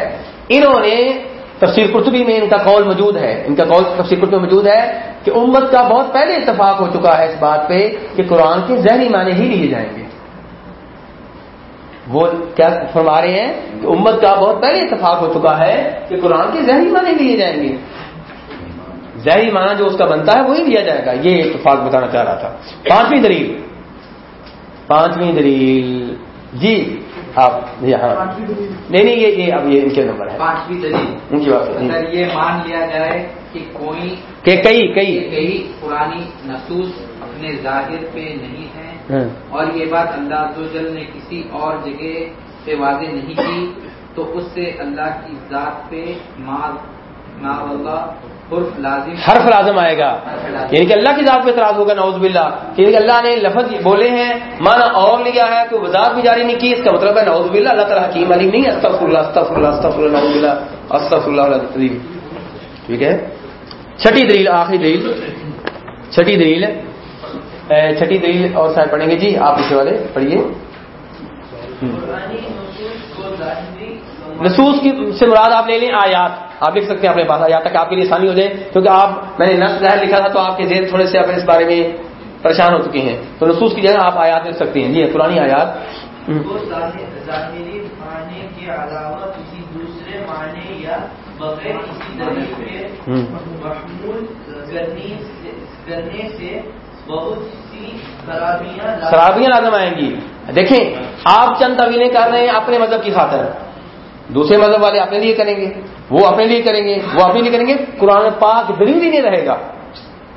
انہوں نے تفسیر قرطبی میں ان کا قول موجود ہے۔ ان کا قول تفسیر قرطبی موجود ہے کہ امت کا بہت پہلے اتفاق ہو چکا ہے اس بات پہ کہ قرآن کے ذہنی معنی ہی لیے جائیں گے۔ وہ کیا فرما رہے ہیں کہ امت کا بہت پہلے اتفاق ہو چکا ہے کہ قرآن کے ذہنی معنی لیے جائیں گے۔ ظاہری معنی جو اس کا بنتا ہے وہی لیا جائے گا۔ یہ اتفاق بتانا چاہ رہا تھا۔ پانچویں دلیل۔ پانچویں دلیل۔ جی۔ آپ جی ہاں. نہیں نہیں یہ اب یہ ان کے نمبر ہے پانچویں دلیل. ان کی بات اگر یہ مان لیا جائے کہ کوئی کہ کئی کئی. کئی پرانی نصوص اپنے ظاہر پہ نہیں ہے ہاں۔ اور یہ بات اللہ جل نے کسی اور جگہ پہ واضح نہیں کی تو اس سے اللہ کی ذات پہ ما ما اللہ لازم حرف لازم آئے گا۔ یعنی کہ اللہ کی ذات پہ اعتراض ہوگا نعوذ باللہ۔ یعنی کہ اللہ نے لفظ بولے ہیں مانا اور لیا ہے کوئی وضاحت بھی جاری نہیں کی اس کا مطلب ہے نعوذ باللہ اللہ تعالیٰ حکیم علیم نہیں استغفر اللہ استغفر اللہ استغفر اللہ نعوذ باللہ استغفر اللہ العظیم۔ ٹھیک ہے؟ چھٹی دلیل آخری دلیل۔ چھٹی دلیل۔ چھٹی دلیل اور صاحب پڑھیں گے۔ جی آپ پیچھے والے پڑھیے۔ نصوص کی سے مراد آپ لے لیں آیات۔ آپ لکھ سکتے ہیں اپنے پاس آیات تک آپ کے لیے آسانی ہو جائے کیونکہ آپ میں نے نس ظاہر لکھا تھا تو آپ کے ذہن تھوڑے سے اب اس بارے میں پریشان ہو چکے ہیں۔ تو نصوص کی جگہ آپ آیات لکھ سکتے ہیں۔ جی پرانی آیات۔ کے علاوہ کسی دوسرے معنی یا بغیر کسی دلیل کے ہم۔ محمول کرنے سے- کرنے سے بہت سی خرابیاں خرابیاں لازم آئیں گی۔ دیکھیں آپ چند طویلیں کر رہے ہیں اپنے مذہب کی خاطر۔ دوسرے مذہب والے اپنے لیے کریں گے، وہ اپنے لیے کریں گے، وہ اپنے لیے کریں گے، قرآن پاک دلیل ہی نہیں رہے گا۔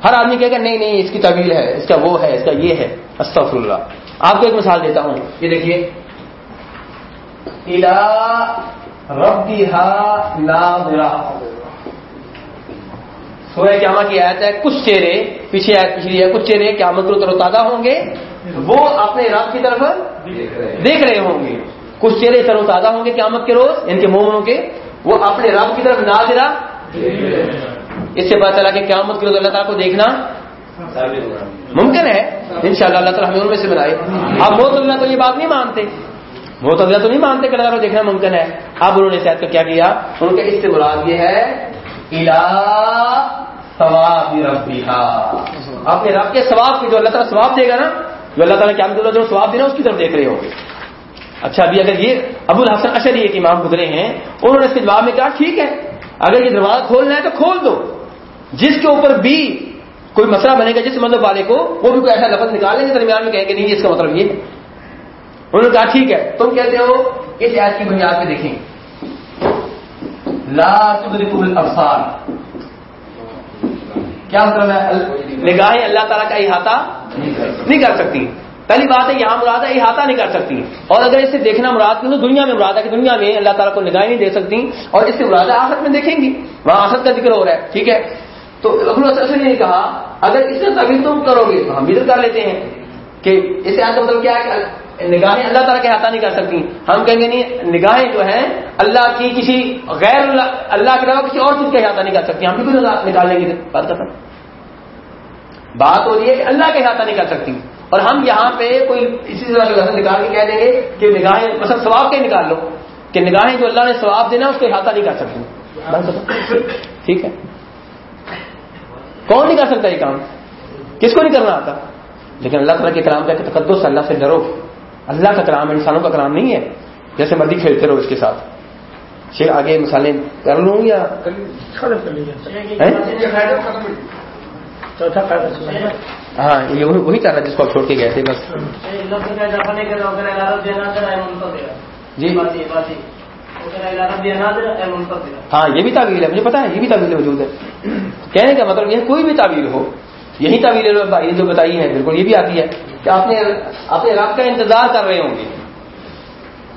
ہر آدمی کہے گا، نہیں نہیں، اس کی طویل ہے، اس کا وہ ہے، اس کا یہ ہے۔ استغفر اللہ آپ کو ایک مثال دیتا ہوں۔ یہ دیکھیے۔ سورہ قیامت کی آیت ہے، کچھ چہرے پیچھے آیت پچھلی ہے، کچھ چہرے قیامت کو تر و تازہ ہوں گے، وہ اپنے رب کی طرف دیکھ رہے ہوں گے۔ کچھ چہرے تر و تازہ ہوں گے قیامت کے روز، ان کے مومنوں کے وہ اپنے رب کی طرف ناظرہ۔ اس سے پتا چلا کہ قیامت کے روز اللہ تعالیٰ کو دیکھنا ممکن ہے۔ انشاءاللہ اللہ تعالیٰ ہمیں ان میں سے بنائے۔ اب وہ تو تو یہ بات نہیں مانتے۔ وہ تو تو نہیں مانتے کہ اللہ تعالیٰ کو دیکھنا ممکن ہے۔ اب انہوں نے شاید کو کیا کیا؟ ان کے اس سے مراد یہ ہے اپنے رب کے ثواب کی جو اللہ تعالیٰ ثواب دے گا نا، جو اللہ تعالیٰ کیا ثواب دینا، اس کی طرف دیکھ رہے ہوں گے۔ اچھا ابھی اگر یہ ابو الحسن اشری ایک امام گزرے ہیں، انہوں نے اس کے جواب میں کہا، ٹھیک ہے، اگر یہ دروازہ کھولنا ہے تو کھول دو۔ جس کے اوپر بھی کوئی مسئلہ بنے گا، جس مذہب والے کو، وہ بھی کوئی ایسا لفظ نکالیں گے، درمیان میں کہیں گے، نہیں، اس کا مطلب یہ ہے۔ انہوں نے کہا، ٹھیک ہے، تم کہتے ہو، اس آیت کی بنیاد پہ دیکھیں۔ لا تدرک الابصار۔ کیا مطلب ہے؟ نگاہیں اللہ تعالیٰ کا احاطہ نہیں کر سکتی۔ پہلی بات ہے، یہاں مراد ہے، احاطہ نہیں کر سکتی۔ اور اگر اس سے دیکھنا مراد کی تو دنیا میں مراد ہے کہ دنیا میں اللہ تعالیٰ کو نگاہیں نہیں دے سکتی۔ اور اس سے مراد ہے، آخرت میں دیکھیں گی وہاں آخرت کا ذکر ہو رہا ہے، ٹھیک ہے؟ تو ابو الحسن نے کہا، اگر اس سے تم کرو گے تو ہم بھی کر لیتے ہیں۔ کہ اس سے کا مطلب کیا ہے کہ نگاہیں اللہ تعالیٰ کے احاطہ نہیں کر سکتی۔ ہم کہیں گے نہیں، نگاہیں جو ہیں، اللہ کی کسی غیر اللہ اللہ کے علاوہ کسی اور چیز کا احاطہ نہیں کر سکتی۔ ہم بھی کوئی نکالنے کی بات کرتا بات ہو رہی ہے کہ اللہ کا احاطہ نہیں کر سکتی۔ اور ہم یہاں پہ کوئی اسی طرح سے لفظ نکال کے کہہ دیں گے کہ نگاہیں مثلا ثواب کے نکال لو کہ نگاہیں جو اللہ نے ثواب دینا اس کو احاطہ نہیں کر سکتی ٹھیک ہے؟ کون نہیں کر سکتا یہ کام؟ کس کو نہیں کرنا آتا؟ لیکن اللہ تعالیٰ کے کلام کا تقدس اللہ سے ڈرو۔ اللہ کا کلام انسانوں کا کلام نہیں ہے۔ جیسے مرضی کھیلتے رہو اس کے ساتھ۔ شیر آگے مثالیں کر لوں یا؟ چوتھا ہاں یہ وہی وہی طرح جس کو آپ چھوڑ کے گئے تھے، بس۔ جی۔ ہاں یہ بھی تعویل ہے، مجھے پتا ہے، یہ بھی تعویل موجود ہے۔ کہنے کا مطلب یہ کوئی بھی تعویل ہو، یہی تعویل بھائی جو بتائی ہے بالکل یہ بھی آتی ہے کہ آپ نے اپنے رب کا انتظار کر رہے ہوں گے۔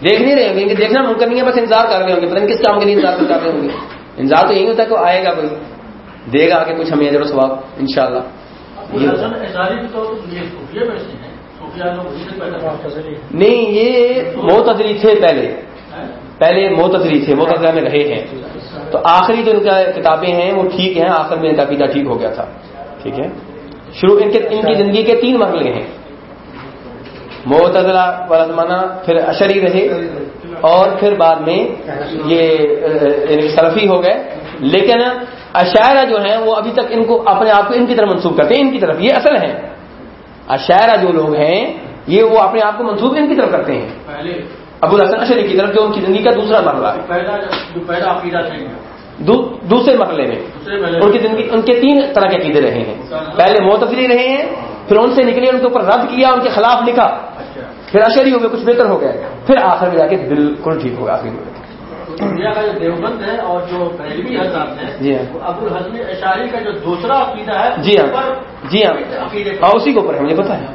دیکھ نہیں رہے ہوں گے دیکھنا ممکن نہیں ہے، بس انتظار کر رہے ہوں گے، پتہ نہیں کس کام کے لیے انتظار کر رہے ہوں گے۔ انتظار تو یہی ہوتا ہے کہ آئے گا، کوئی دے گا آگے کچھ ہمیں ادھر سواب ان شاء اللہ نہیں یہ موتدری تھے پہلے۔ پہلے موتدری تھے موتدرا میں رہے ہیں۔ تو آخری جو ان کا کتابیں ہیں وہ ٹھیک ہیں آخر میں ان کا عقیدہ ٹھیک ہو گیا تھا۔ ٹھیک ہے؟ شروع ان کے ان کی زندگی کے تین مرحلے ہیں۔ معتدلا والا زمانہ پھر اشری رہے اور پھر بعد میں یہ سلفی ہو گئے۔ لیکن اشاعرہ جو ہیں وہ ابھی تک ان کو اپنے آپ کو ان کی طرف منسوخ کرتے ہیں ان کی طرف یہ اصل ہے اشاعرہ جو لوگ ہیں یہ وہ اپنے آپ کو منسوخ ان کی طرف کرتے ہیں۔ ابو الحسن اشری کی طرف جو ان کی زندگی کا دوسرا مرحلہ ہے۔ دوسرے مرحلے میں۔ ان کی زندگی ان کے تین طرح کے عقیدے رہے ہیں۔ پہلے معتزلی رہے ہیں پھر ان سے نکلے ان کے اوپر رد کیا ان کے خلاف لکھا۔ اچھا۔ پھر اشری ہو گئے کچھ بہتر ہو گئے۔ پھر آخر میں جا کے بالکل ٹھیک ہو گیا آخر میں۔ انڈیا کا جو دیوبند ہے اور جو حضرات ہے جی ہاں۔ ابو اشاری کا جو دوسرا عقیدہ ہے جی ہاں۔ جی ہاں۔ ہاں اسی کے اوپر ہے مجھے پتا ہے۔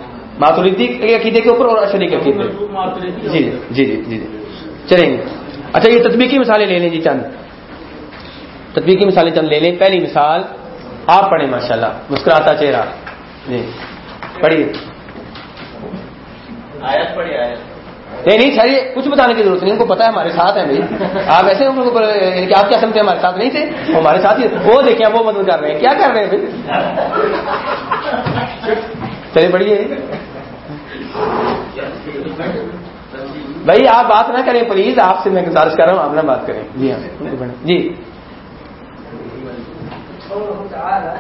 ماتوریدی کے عقیدے کے اوپر اور اشری کے عقیدے۔ جی جی جی جی جی۔ چلیں گے۔ اچھا یہ تطبیقی مثالیں لے لیں جی چند۔ تطبیقی مثالیں چند لے لیں۔ پہلی مثال آپ پڑھیں ماشاء اللہ مسکراتا چہرہ۔ جی۔ پڑھیے۔ آیت پڑھی آیت۔ نہیں نہیں چاہیے کچھ بتانے کی ضرورت نہیں، ان کو پتا ہے، ہمارے ساتھ ہیں بھائی۔ آپ ایسے ان کو یعنی کہ آپ کیا سمجھتے ہیں، ہمارے ساتھ نہیں تھے، وہ ہمارے ساتھ ہی وہ دیکھیں وہ مدد کر رہے ہیں۔ کیا کر رہے ہیں بھائی؟ چلیے پڑھیے بھائی، آپ بات نہ کریں، پلیز، آپ سے میں گزارش کر رہا ہوں، آپ نہ بات کریں۔ جی ہاں۔ جی۔ قوله تعالى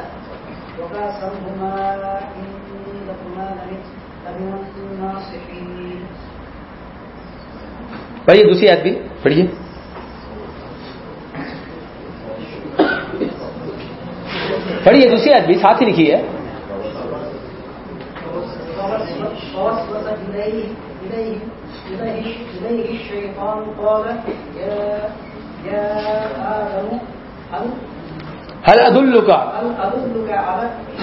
لكما لمن الناصحين بھائی دوسری آدمی پڑھیے۔ پڑھیے دوسری آدمی ساتھ ہی لکھی ہے۔ فوسوس إليه إليه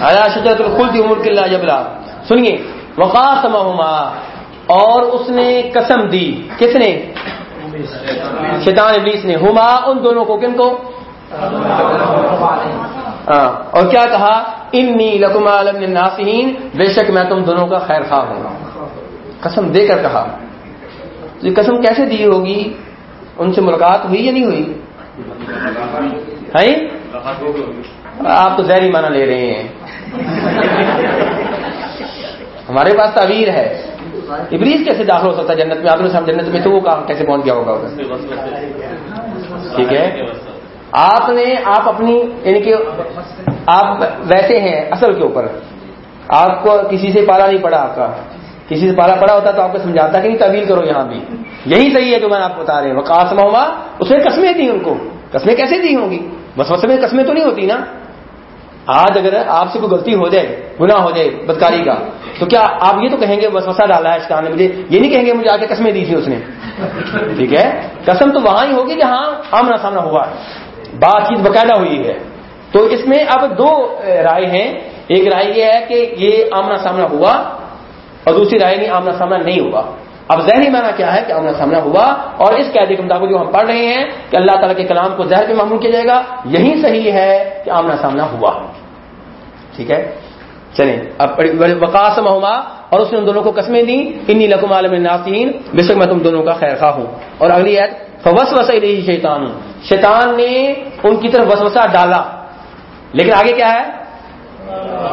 ہر شجرت الخلد ملک اللہ جبلا. سنیے وقاسمہما اور اس نے قسم دی کس نے؟ شیطان ابلیس نے۔ ہما، ان دونوں کو کن کو؟ ہاں اور کیا کہا؟ انی لکما لمن الناصحین بے شک میں تم دونوں کا خیر خواہ ہوں قسم دے کر کہا۔ تو یہ قسم کیسے دی ہوگی؟ ان سے ملاقات ہوئی یا نہیں ہوئی؟ ہاں؟ آپ تو زہری مانا لے رہے ہیں۔ ہمارے پاس تعبیر ہے۔ ابلیس کیسے داخل ہو سکتا ہے جنت میں؟ آپ نے سب جنت میں تو وہ کام کیسے پہنچ گیا ہوگا ادھر ٹھیک ہے؟ آپ نے، آپ اپنی یعنی کہ آپ ویسے ہیں اصل کے اوپر۔ آپ کو کسی سے پالا نہیں پڑا آپ کا۔ کسی سے پالا پڑا ہوتا تو آپ کو سمجھاتا کہ نہیں، تعویل کرو یہاں بھی۔ یہی صحیح ہے جو میں آپ کو بتا رہے ہیں۔ وہ قاسم ہوا، اس نے قسمیں دی ان کو۔ قسمیں کیسے دی ہوں گی؟ بس وسط میں قسمیں تو نہیں ہوتی نا؟ آج اگر آپ سے کوئی غلطی ہو جائے، گناہ ہو جائے بدکاری کا، تو کیا آپ یہ تو کہیں گے بس وسا ڈالا ہے شیطان نے مجھے یہ نہیں کہیں گے مجھے آ کے قسمیں دی تھی اس نے۔ ٹھیک ہے؟ قسم تو وہاں ہی ہوگی جہاں آمنا سامنا ہوا۔ ہے بات چیت باقاعدہ ہوئی ہے۔ تو اس میں اب دو رائے ہیں۔ ایک رائے یہ ہے کہ یہ آمنا سامنا ہوا اور دوسری رائے نہیں، آمنا سامنا نہیں ہوا۔ اب ذہنی معنی کیا ہے کہ آمنا سامنا ہوا اور اس قیدے کے مطابق جو ہم پڑھ رہے ہیں کہ اللہ تعالیٰ کے کلام کو زہر پہ معمول کیا جائے گا، یہی صحیح ہے کہ آمنا سامنا ہوا۔ ٹھیک ہے؟ چلیں، اب وقاسم ہوا اور اس نے ان دونوں کو قسمیں دی انی لکم عالم ناسین بے شک میں تم دونوں کا خیر خواہ ہوں۔ اور اگلی عید فوس وسا رہی شیطان شیطان نے ان کی طرف وسوسہ ڈالا۔ لیکن آگے کیا ہے؟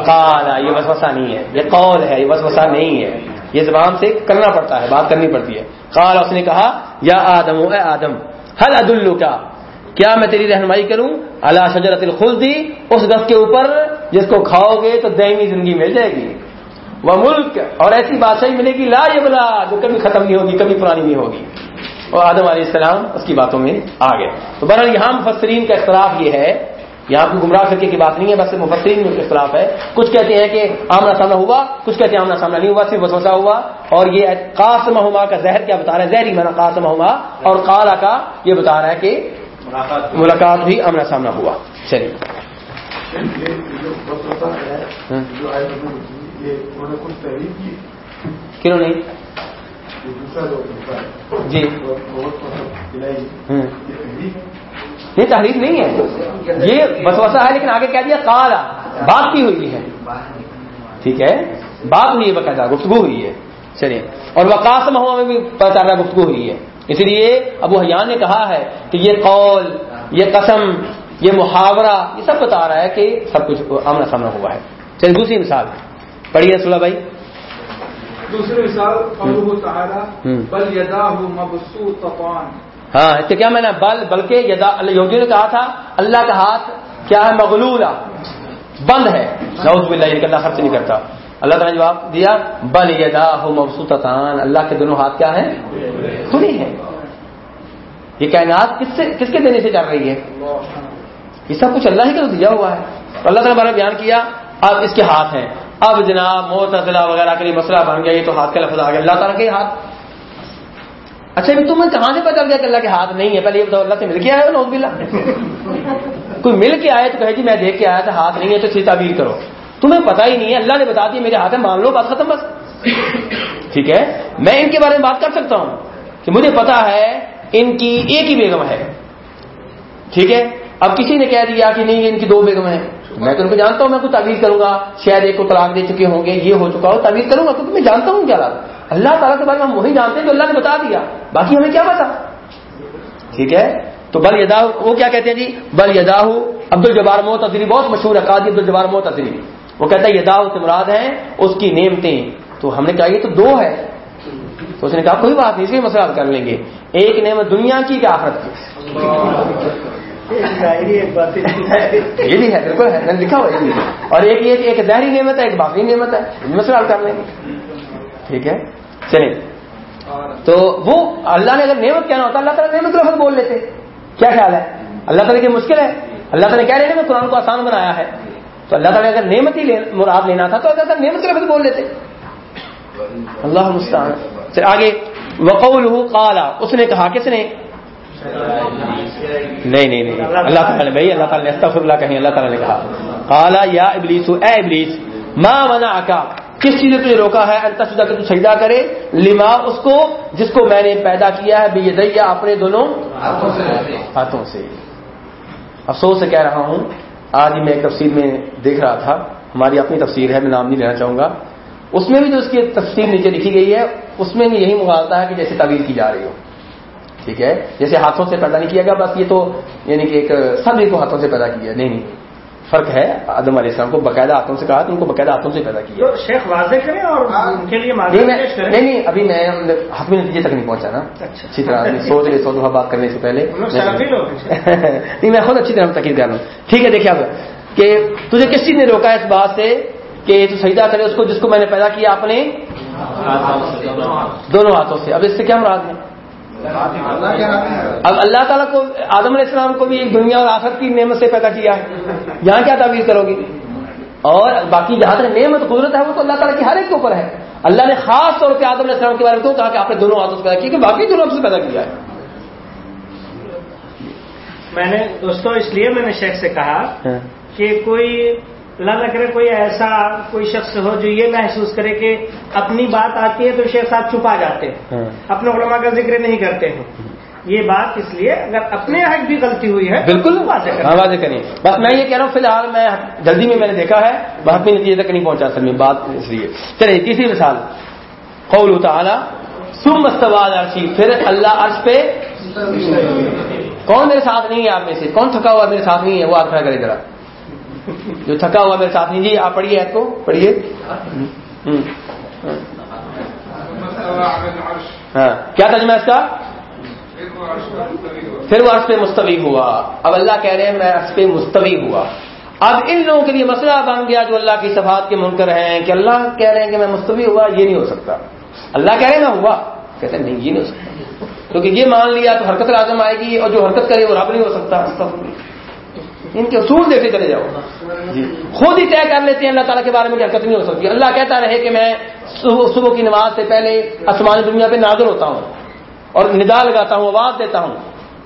کالا یہ وسوسہ نہیں ہے۔ یہ قول ہے، یہ وسوسہ نہیں ہے۔ یہ زبان سے کرنا پڑتا ہے، بات کرنی پڑتی ہے۔ کالا اس نے کہا، یا آدم، اے آدم حل عدل کا کیا میں تیری رہنمائی کروں؟ اللہ شجرت الخلدی اس دس کے اوپر جس کو کھاؤ گے تو دائمی زندگی مل جائے گی۔ وہ ملک اور ایسی بادشاہی ملے گی لا یبلا جو کبھی ختم نہیں ہوگی کبھی پرانی نہیں ہوگی۔ اور آدم علیہ السلام اس کی باتوں میں آ گئے۔ تو بہرحال یہاں مفسرین کا اختلاف یہ ہے یہاں کوئی گمراہ فرقے کی بات نہیں ہے بس مفسرین میں اختلاف ہے۔ کچھ کہتے ہیں کہ آمنا سامنا ہوا کچھ کہتے ہیں آمنا سامنا نہیں ہوا صرف وسوسہ ہوا۔ اور یہ قاسم ہما کا زہر کیا بتا رہا ہے زہری مانا قاسم ہما۔ اور کالا کا یہ بتا رہا ہے کہ ملاقات بھی آمنا سامنا ہوا۔ چلیے۔ کنہوں نہیں جی نہیں تحریر نہیں ہے۔ یہ بسوسا ہے لیکن آگے کہہ دیا کالا بات کی ہوئی ہے۔ ٹھیک ہے؟ بات ہوئی ہے باقاعدہ گفتگو ہوئی ہے۔ چلیے اور وقاسم ہوا میں بھی چل رہا گفتگو ہوئی ہے۔ اس لیے ابو حیان نے کہا ہے کہ یہ قول یہ قسم یہ محاورہ یہ سب بتا رہا ہے کہ سب کچھ آمنا سامنا ہوا ہے۔ چلیے دوسری مثال۔ پڑھیے رسول بھائی۔ دوسری مثال بل ہاں تو کیا میں نے بل بلکہ یہودیوں نے کہا تھا اللہ کا ہاتھ کیا ہے؟ مغلولہ۔ بند ہے۔ نعوذ باللہ یہ کہ اللہ خرچ نہیں کرتا۔ اللہ تعالیٰ نے جواب دیا بل یدا ہو مبسوطان اللہ کے دونوں ہاتھ کیا ہیں؟ کھلی ہیں۔ یہ کائنات کس سے کس کے دینے سے چل رہی ہے؟ یہ سب کچھ اللہ ہی کا دیا ہوا ہے۔ تو اللہ تعالیٰ نے بیان کیا، اب اس کے ہاتھ ہیں۔ اب جناب موت وغیرہ کے لیے مسئلہ بن گیا، یہ تو ہاتھ کا لفظ آ گیا۔ اللہ تعالیٰ کے ہاتھ۔ اچھا بھی تمہیں کہاں سے پتا چل گیا کہ اللہ کے ہاتھ نہیں ہے؟ پہلے یہ بتاؤ، اللہ سے مل کے آیا نوز بلا کوئی مل کے آئے تو کہے جی میں دیکھ کے آیا تھا، ہاتھ نہیں ہے تو سی تعبیر کرو۔ تمہیں پتا ہی نہیں ہے، اللہ نے بتا دیا میرے ہاتھ ہے مان لو، بات ختم بس۔ ٹھیک ہے، میں ان کے بارے میں بات کر سکتا ہوں کہ مجھے پتا ہے ان کی ایک ہی بیگم ہے۔ ٹھیک ہے اب کسی نے کہہ دیا کہ نہیں ان کی دو بیگم ہیں۔ میں تو ان کو جانتا ہوں، میں کچھ تعویذ کروں گا۔ شاید ایک کو طلاق دے چکے ہوں گے، یہ ہو چکا ہو، تعویذ کروں گا، کیونکہ میں جانتا ہوں کیا اللہ تعالیٰ کے بارے میں ہم وہی جانتے ہیں جو اللہ نے بتا دیا۔ باقی ہمیں کیا پتا؟ ٹھیک ہے؟ تو بل یدا وہ کیا کہتے ہیں جی؟ بل یدا عبد الجبار موت ادری بہت مشہور ہے عبد الجبار موت ادری وہ کہتا ہے یدا سے مراد ہے اس کی نعمتیں۔ تو ہم نے کہا، یہ تو دو ہے۔ تو اس نے کہا، کوئی بات نہیں، اس لیے مسئلہ کر لیں گے۔ ایک نعمت دنیا کی کیا آخرت کی۔ یہ بھی ہے، بالکل ہے۔ لکھا ہوا یہ بھی اور ایک ایک ایک ظاہری نعمت ہے، ایک باقی نعمت ہے۔ مسئلہ حل کر لیں گے۔ ٹھیک ہے؟ چلیں۔ تو وہ اللہ نے اگر نعمت کہنا ہوتا، اللہ تعالیٰ نعمت لفظ بول لیتے۔ کیا خیال ہے؟ اللہ تعالیٰ کی مشکل ہے۔ اللہ تعالیٰ کہہ رہے ہیں میں قرآن کو آسان بنایا ہے۔ تو اللہ تعالیٰ اگر نعمت ہی مراد لینا تھا، تو اللہ تعالیٰ نعمت لفظ بول لیتے۔ اللہ مستعان۔ چل، آگے۔ وقول کالا اس نے کہا، کس نے؟ نہیں نہیں نہیں۔ اللہ تعالیٰ نے بھائی، اللہ تعالیٰ نے استغفر اللہ کہیں، اللہ تعالیٰ نے کہا۔ کالا یا ابلیس، اے ابلیس ماں منا کس چیز نے تجھے روکا ہے؟ انتشدہ کہ تو سجدہ کرے۔ لما، اس کو، جس کو میں نے پیدا کیا ہے بے دیا اپنے دونوں ہاتھوں سے۔ افسوس سے کہہ رہا ہوں۔ آج ہی میں ایک تفسیر میں دیکھ رہا تھا۔ ہماری اپنی تفسیر ہے، میں نام نہیں لینا چاہوں گا۔ اس میں بھی جو اس کی تفسیر نیچے لکھی گئی ہے، اس میں بھی یہی مغالتا ہے کہ جیسے تعویل کی جا رہی ہو۔ ٹھیک ہے؟ جیسے ہاتھوں سے پیدا نہیں کیا گیا بس یہ تو یعنی کہ ایک سب کو ہاتھوں سے پیدا کیا۔ نہیں نہیں فرق ہے آدم علیہ السلام کو باقاعدہ ہاتھوں سے کہا تو ان کو باقاعدہ ہاتھوں سے پیدا کیا۔ شیخ واضح کریں اور ان کے لیے نہیں نہیں ابھی میں حتمی نتیجے تک نہیں پہنچا نا۔ اچھا۔ اچھی طرح سوچ رہے سو دفعہ بات کرنے سے پہلے۔ نہیں میں خود اچھی طرح تقریر کر رہا ہوں۔ ٹھیک ہے دیکھیے اب کہ تجھے کس چیز نے روکا ہے اس بات سے کہ تو سجدہ کرے اس کو جس کو میں نے پیدا کیا اپنے دونوں ہاتھوں سے۔ اب اس سے کیا مراد ہے؟ اب اللہ تعالیٰ کو آدم علیہ السلام کو بھی ایک دنیا اور آخر کی نعمت سے پیدا کیا ہے۔ یہاں کیا تعبیر کرو گی؟ اور باقی جہاں تک نعمت قدرت ہے وہ تو اللہ تعالیٰ کی ہر ایک کے اوپر ہے۔ اللہ نے خاص طور پہ آدم علیہ السلام کے بارے میں کہا کہ آپ نے دونوں سے پیدا کیا کہ باقی دونوں سے پیدا کیا ہے۔ میں نے دوستوں اس لیے میں نے شیخ سے کہا ہاں۔ کہ کوئی اللہ نہ کرے کوئی ایسا کوئی شخص ہو جو یہ محسوس کرے کہ اپنی بات آتی ہے تو شیخ صاحب چھپا جاتے ہیں۔ ہاں۔ اپنے علماء کا ذکر نہیں کرتے ہیں۔ یہ بات اس لیے اگر اپنے حق بھی غلطی ہوئی ہے بالکل۔ ہاں واضح کریے بس میں یہ کہہ رہا ہوں فی الحال میں جلدی میں میں نے دیکھا ہے بہت نتیجے تک نہیں پہنچا سر بات اس لیے۔ چلیے تیسری مثال۔ قول تعالی سم مستوال عرشی پھر اللہ عرش پہ کون میرے ساتھ نہیں ہے آپ میں سے؟ کون تھکا ہوا میرے ساتھ نہیں ہے؟ وہ آپ کھڑا کرے ذرا جو تھکا ہوا میرے ساتھ نہیں جی آپ پڑھیے آپ کو۔ پڑھیے۔ ہاں۔ کیا ترجمہ اس کا؟ پھر وہ عرص پہ مستوی ہوا۔ اب اللہ کہہ رہے ہیں، میں عرص پہ مستوی ہوا۔ اب ان لوگوں کے لیے مسئلہ بن گیا جو اللہ کی صفات کے منکر ہیں کہ اللہ کہہ رہے ہیں کہ میں مستوی ہوا، یہ نہیں ہو سکتا۔ اللہ کہہ رہے ہیں، میں ہوا۔ کہتے ہیں، نہیں، یہ نہیں ہو سکتا۔ کیونکہ یہ مان لیا تو حرکت لازم آئے گی اور جو حرکت کرے وہ رب نہیں ہو سکتا۔ ان کے اصول دیکھتے چلے جاؤ۔ جی۔ خود ہی طے کر لیتے ہیں اللہ تعالیٰ کے بارے میں حرکت نہیں ہو سکتی۔ اللہ کہتا رہے کہ میں صبح کی نماز سے پہلے آسمانی دنیا پہ نازل ہوتا ہوں اور ندا لگاتا ہوں، آواز دیتا ہوں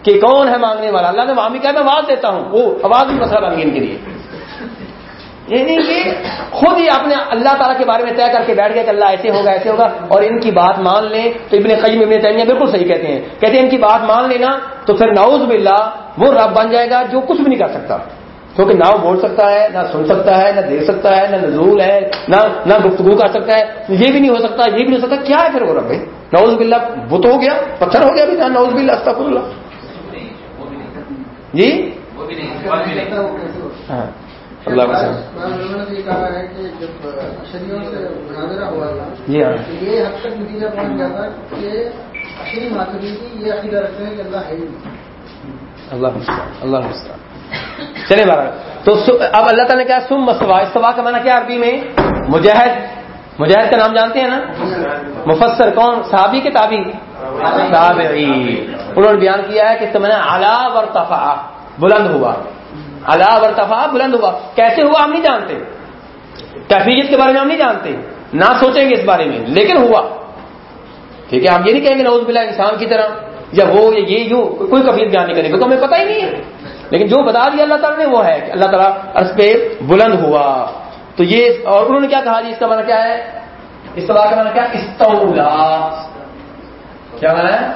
کہ کون ہے مانگنے والا؟ اللہ نے وہاں بھی کہا، میں آواز دیتا ہوں۔ وہ آواز بھی مسئلہ بن گئی ان کے لیے۔ یعنی کہ خود ہی اپنے اللہ تعالیٰ کے بارے میں طے کر کے بیٹھ گیا کہ اللہ ایسے ہوگا ایسے ہوگا اور ان کی بات مان لیں تو ابن قیم ابن تیمیہ بالکل صحیح کہتے ہیں۔ کہتے ہیں ان کی بات مان لینا تو پھر نعوذ باللہ وہ رب بن جائے گا جو کچھ بھی نہیں کر سکتا۔ کیونکہ نہ وہ بول سکتا ہے نہ سن سکتا ہے نہ دیکھ سکتا ہے نہ نزول ہے نہ نہ گفتگو کر سکتا ہے۔ یہ بھی نہیں ہو سکتا یہ بھی نہیں ہو سکتا کیا ہے پھر وہ رب؟ نعوذ باللہ بت ہو گیا پتھر ہو گیا بھی نہ نعوذ باللہ استغفر اللہ۔ جی؟ ہاں۔ اللہ جی ہاں۔ یہ حد تک نتیجہ پہنچ جاتا کہ اشری ماتری کی یہ عقیدہ رکھتے ہیں کہ اللہ ہے اللہ اللہ چلے بارہ۔ تو اب اللہ تعالیٰ نے کیا سم مسوا استوا کا مانا کیا عربی میں؟ مجاہد۔ مجاہد کا نام جانتے ہیں نا؟ مفسر کون؟ صحابی کے تابی تابعی انہوں نے بیان کیا ہے کہ تم نے اعلی ورتفع بلند ہوا۔ اعلی ورتفع بلند ہوا۔ کیسے ہوا ہم نہیں جانتے۔ کیفیت کے بارے میں ہم نہیں جانتے۔ نہ سوچیں گے اس بارے میں، لیکن ہوا۔ ٹھیک ہے، ہم یہ نہیں کہیں گے نوز بلا انسان کی طرح، یا وہ، یا یہ یوں، کوئی کفیت بیان نہیں کریں گے تو ہمیں پتہ ہی نہیں ہے۔ لیکن جو بتا دیا اللہ تعالیٰ نے، وہ ہے کہ اللہ تعالیٰ عرض پہ بلند ہوا۔ تو یہ، اور انہوں نے کیا کہا جی؟ اس کا معنی کیا ہے؟ استوا کا معنی کیا؟ استولا۔ کیا معنی ہے؟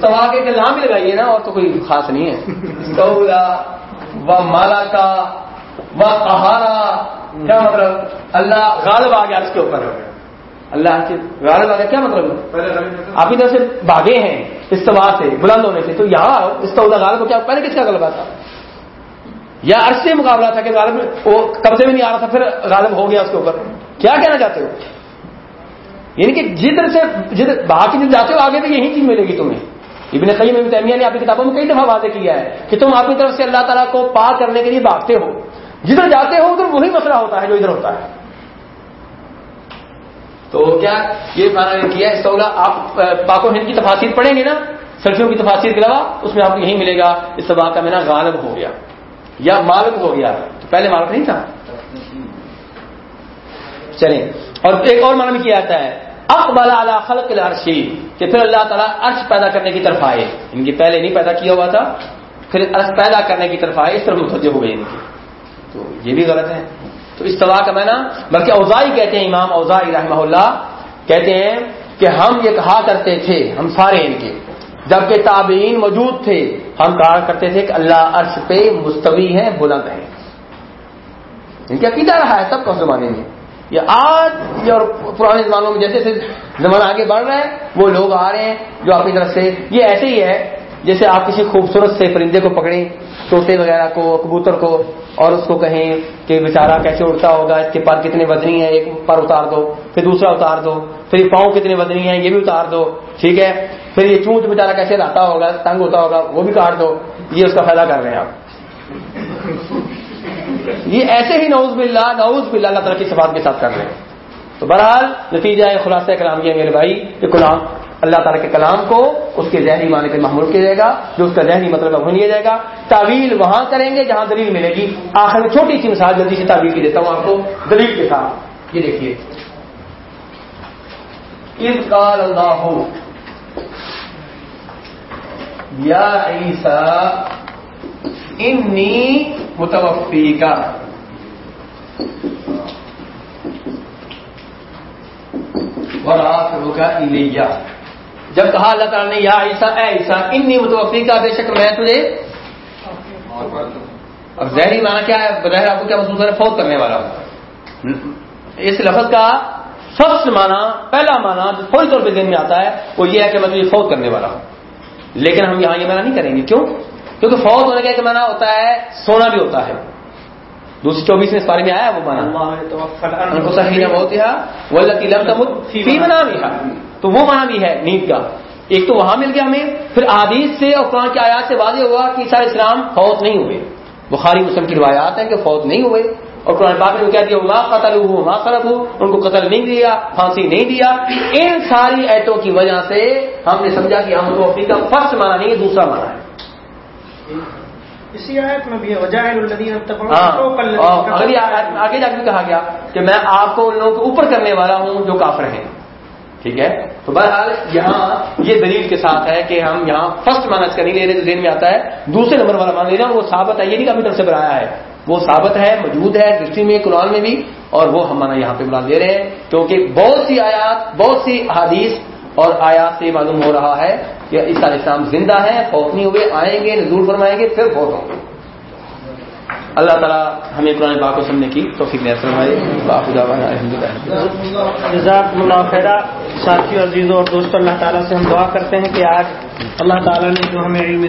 استوا کے نام بھی لگائیے نا اور تو کوئی خاص نہیں ہے۔ استولا و مالا کا و قہارا کیا مطلب؟ اللہ غالب آ گیا اس کے اوپر اللہ کے غالب آ گیا کیا مطلب؟ آپ ادھر سے بھاگے ہیں استوا سے بلند ہونے سے تو یہاں استولا غالب کیا پہلے کس کا غلبہ تھا؟ یا عرض سے مقابلہ تھا کہ غالب وہ قبضے میں نہیں آ رہا تھا پھر غالب ہو گیا اس کے اوپر۔ کیا کہنا چاہتے ہو؟ یعنی کہ جدھر سے جدھر باہر کی جدھر جاتے ہو آگے تو یہی چیز ملے گی تمہیں۔ ابن قیم ابن تیمیہ نے اپنی کتابوں میں کئی دفعہ واضح کیا ہے کہ تم اپنی طرف سے اللہ تعالیٰ کو پار کرنے کے لیے بھاگتے ہو۔ جدھر جاتے ہو ادھر وہی مسئلہ ہوتا ہے جو ادھر ہوتا ہے۔ تو کیا یہ مانا کیا ہے؟ استولا آپ پاک و ہند کی تفاصیر پڑھیں گے نا؟ سلفیوں کی تفاصیر کے علاوہ اس میں آپ کو یہی ملے گا، اس سبا کا مینا غالب ہو گیا۔ یا مالک ہو گیا۔ تو پہلے مالک نہیں تھا؟ چلیں۔ اور ایک اور معنی کیا جاتا ہے؟ اقبال اعلی خلق العرشی کہ پھر اللہ تعالیٰ عرش پیدا کرنے کی طرف آئے. ان کی پہلے نہیں پیدا کیا ہوا تھا، پھر عرش پیدا کرنے کی طرف آئے، اس طرف متوجہ ہو گئی ان کی. تو یہ بھی غلط ہے. تو اس طبح کا میں نا بلکہ اوزائی کہتے ہیں امام اوزائی رحمہ اللہ، کہتے ہیں کہ ہم یہ کہا کرتے تھے، ہم سارے ان کے. جبکہ تابعین موجود تھے، ہم کہا کرتے تھے کہ اللہ عرش پہ مستوی ہے، بلند ہے. ان کا عقیدہ رہا ہے تب کا زمانے میں. یہ آج اور پرانے زمانوں میں جیسے جیسے زمانہ آگے بڑھ رہا ہے، وہ لوگ آ رہے ہیں جو اپنی طرف سے۔ یہ ایسے ہی ہے، جیسے آپ کسی خوبصورت سے پرندے کو پکڑیں، طوطے وغیرہ کو، کبوتر کو، اور اس کو کہیں کہ بیچارہ کیسے اڑتا ہوگا، اس کے پر کتنے وزنی ہے ایک پر اتار دو، پھر دوسرا اتار دو، پھر یہ پاؤں کتنے وزنی ہیں، یہ بھی اتار دو، ٹھیک ہے؟ پھر یہ چونچ بیچارہ کیسے لاتا ہوگا، تنگ ہوتا ہوگا، وہ بھی کاٹ دو، یہ اس کا فائدہ کر رہے ہیں آپ۔ یہ ایسے ہی نعوذ باللہ نعوذ باللہ اللہ تعالیٰ کی صفات کے ساتھ کر رہے ہیں۔ تو بہرحال نتیجہ ہے خلاصہ کلام یہ میرے بھائی، کہ کلام اللہ تعالیٰ کے کلام کو اس کے ذہنی معنی پہ محمول کیا جائے گا، جو اس کا ذہنی مطلب وہ لیا جائے گا۔ تعویل وہاں کریں گے جہاں دلیل ملے گی۔ آخر میں چھوٹی سی مثال جلدی سے تعویل کی دیتا ہوں آپ کو۔ دلیل کے ساتھ، یہ دیکھیے۔ قال اللہ، یا عیسیٰ انی متوفی کا جب کہا اللہ تعالیٰ نے یا عیسیٰ اے عیسیٰ انی متوفی کا بے شک میں تجھے اب ظہری معنی کیا ہے بظاہر آپ کو کیا محسوس ہے فوت کرنے والا اس لفظ کا سب سے معنی پہلا معنی جو فوری طور پہ ذہن میں آتا ہے وہ یہ ہے کہ میں تجھے فوت کرنے والا ہوں لیکن ہم یہاں یہ معنی نہیں کریں گے کیوں کیونکہ فوت ہونے کا ایک معنی ہوتا ہے سونا بھی ہوتا ہے۔ دوسری چوبیس میں اس بارے میں آیا وہ مانا تو وہ مانا بھی ہے نیند کا۔ ایک تو وہاں مل گیا ہمیں۔ پھر حدیث سے اور قرآن کے آیات سے واضح ہوا کہ عیسیٰ اسلام فوت نہیں ہوئے۔ بخاری مسلم کی روایات ہیں کہ فوت نہیں ہوئے۔ اور قرآن پاک نے کیا دیا ماں قتل ہو ماں قلب ہو ان کو قتل نہیں دیا پھانسی نہیں دیا۔ ان ساری ایتوں کی وجہ سے ہم نے سمجھا کہ ہم تو کا فرسٹ مانا نہیں ہے دوسرا مانا ہے۔ اسی آیت میں بھی وجہ آگے جا کے کہا گیا کہ میں آپ کو ان لوگوں کو اوپر کرنے والا ہوں جو کافر ہیں۔ ٹھیک ہے؟ تو بہرحال یہاں یہ دلیل کے ساتھ ہے کہ ہم یہاں فرسٹ مانا اس کا نہیں لے رہے ذہن میں آتا ہے دوسرے نمبر والا مان لے رہے ہیں وہ ثابت ہے یہ نہیں کہ اپنی طرف سے بنایا ہے۔ وہ ثابت ہے موجود ہے درستی میں قرآن میں بھی اور وہ ہم مانا یہاں پہ مراد دے رہے ہیں۔ کیونکہ بہت سی آیات بہت سی حادیث اور آیات سے معلوم ہو رہا ہے کہ عیسیٰ علیہ السلام زندہ ہے فوت نہیں ہوئے، آئیں گے، نزول فرمائیں گے، پھر فوت ہوں گے۔ اللہ تعالیٰ ہمیں قرآن پاک کو سمجھنے کی توفیق نے فرمائے۔ جزاک اللہ خیرہ ساتھیوں عزیزوں اور دوستوں اللہ تعالیٰ سے ہم دعا کرتے ہیں کہ آج اللہ تعالیٰ نے جو ہمیں علم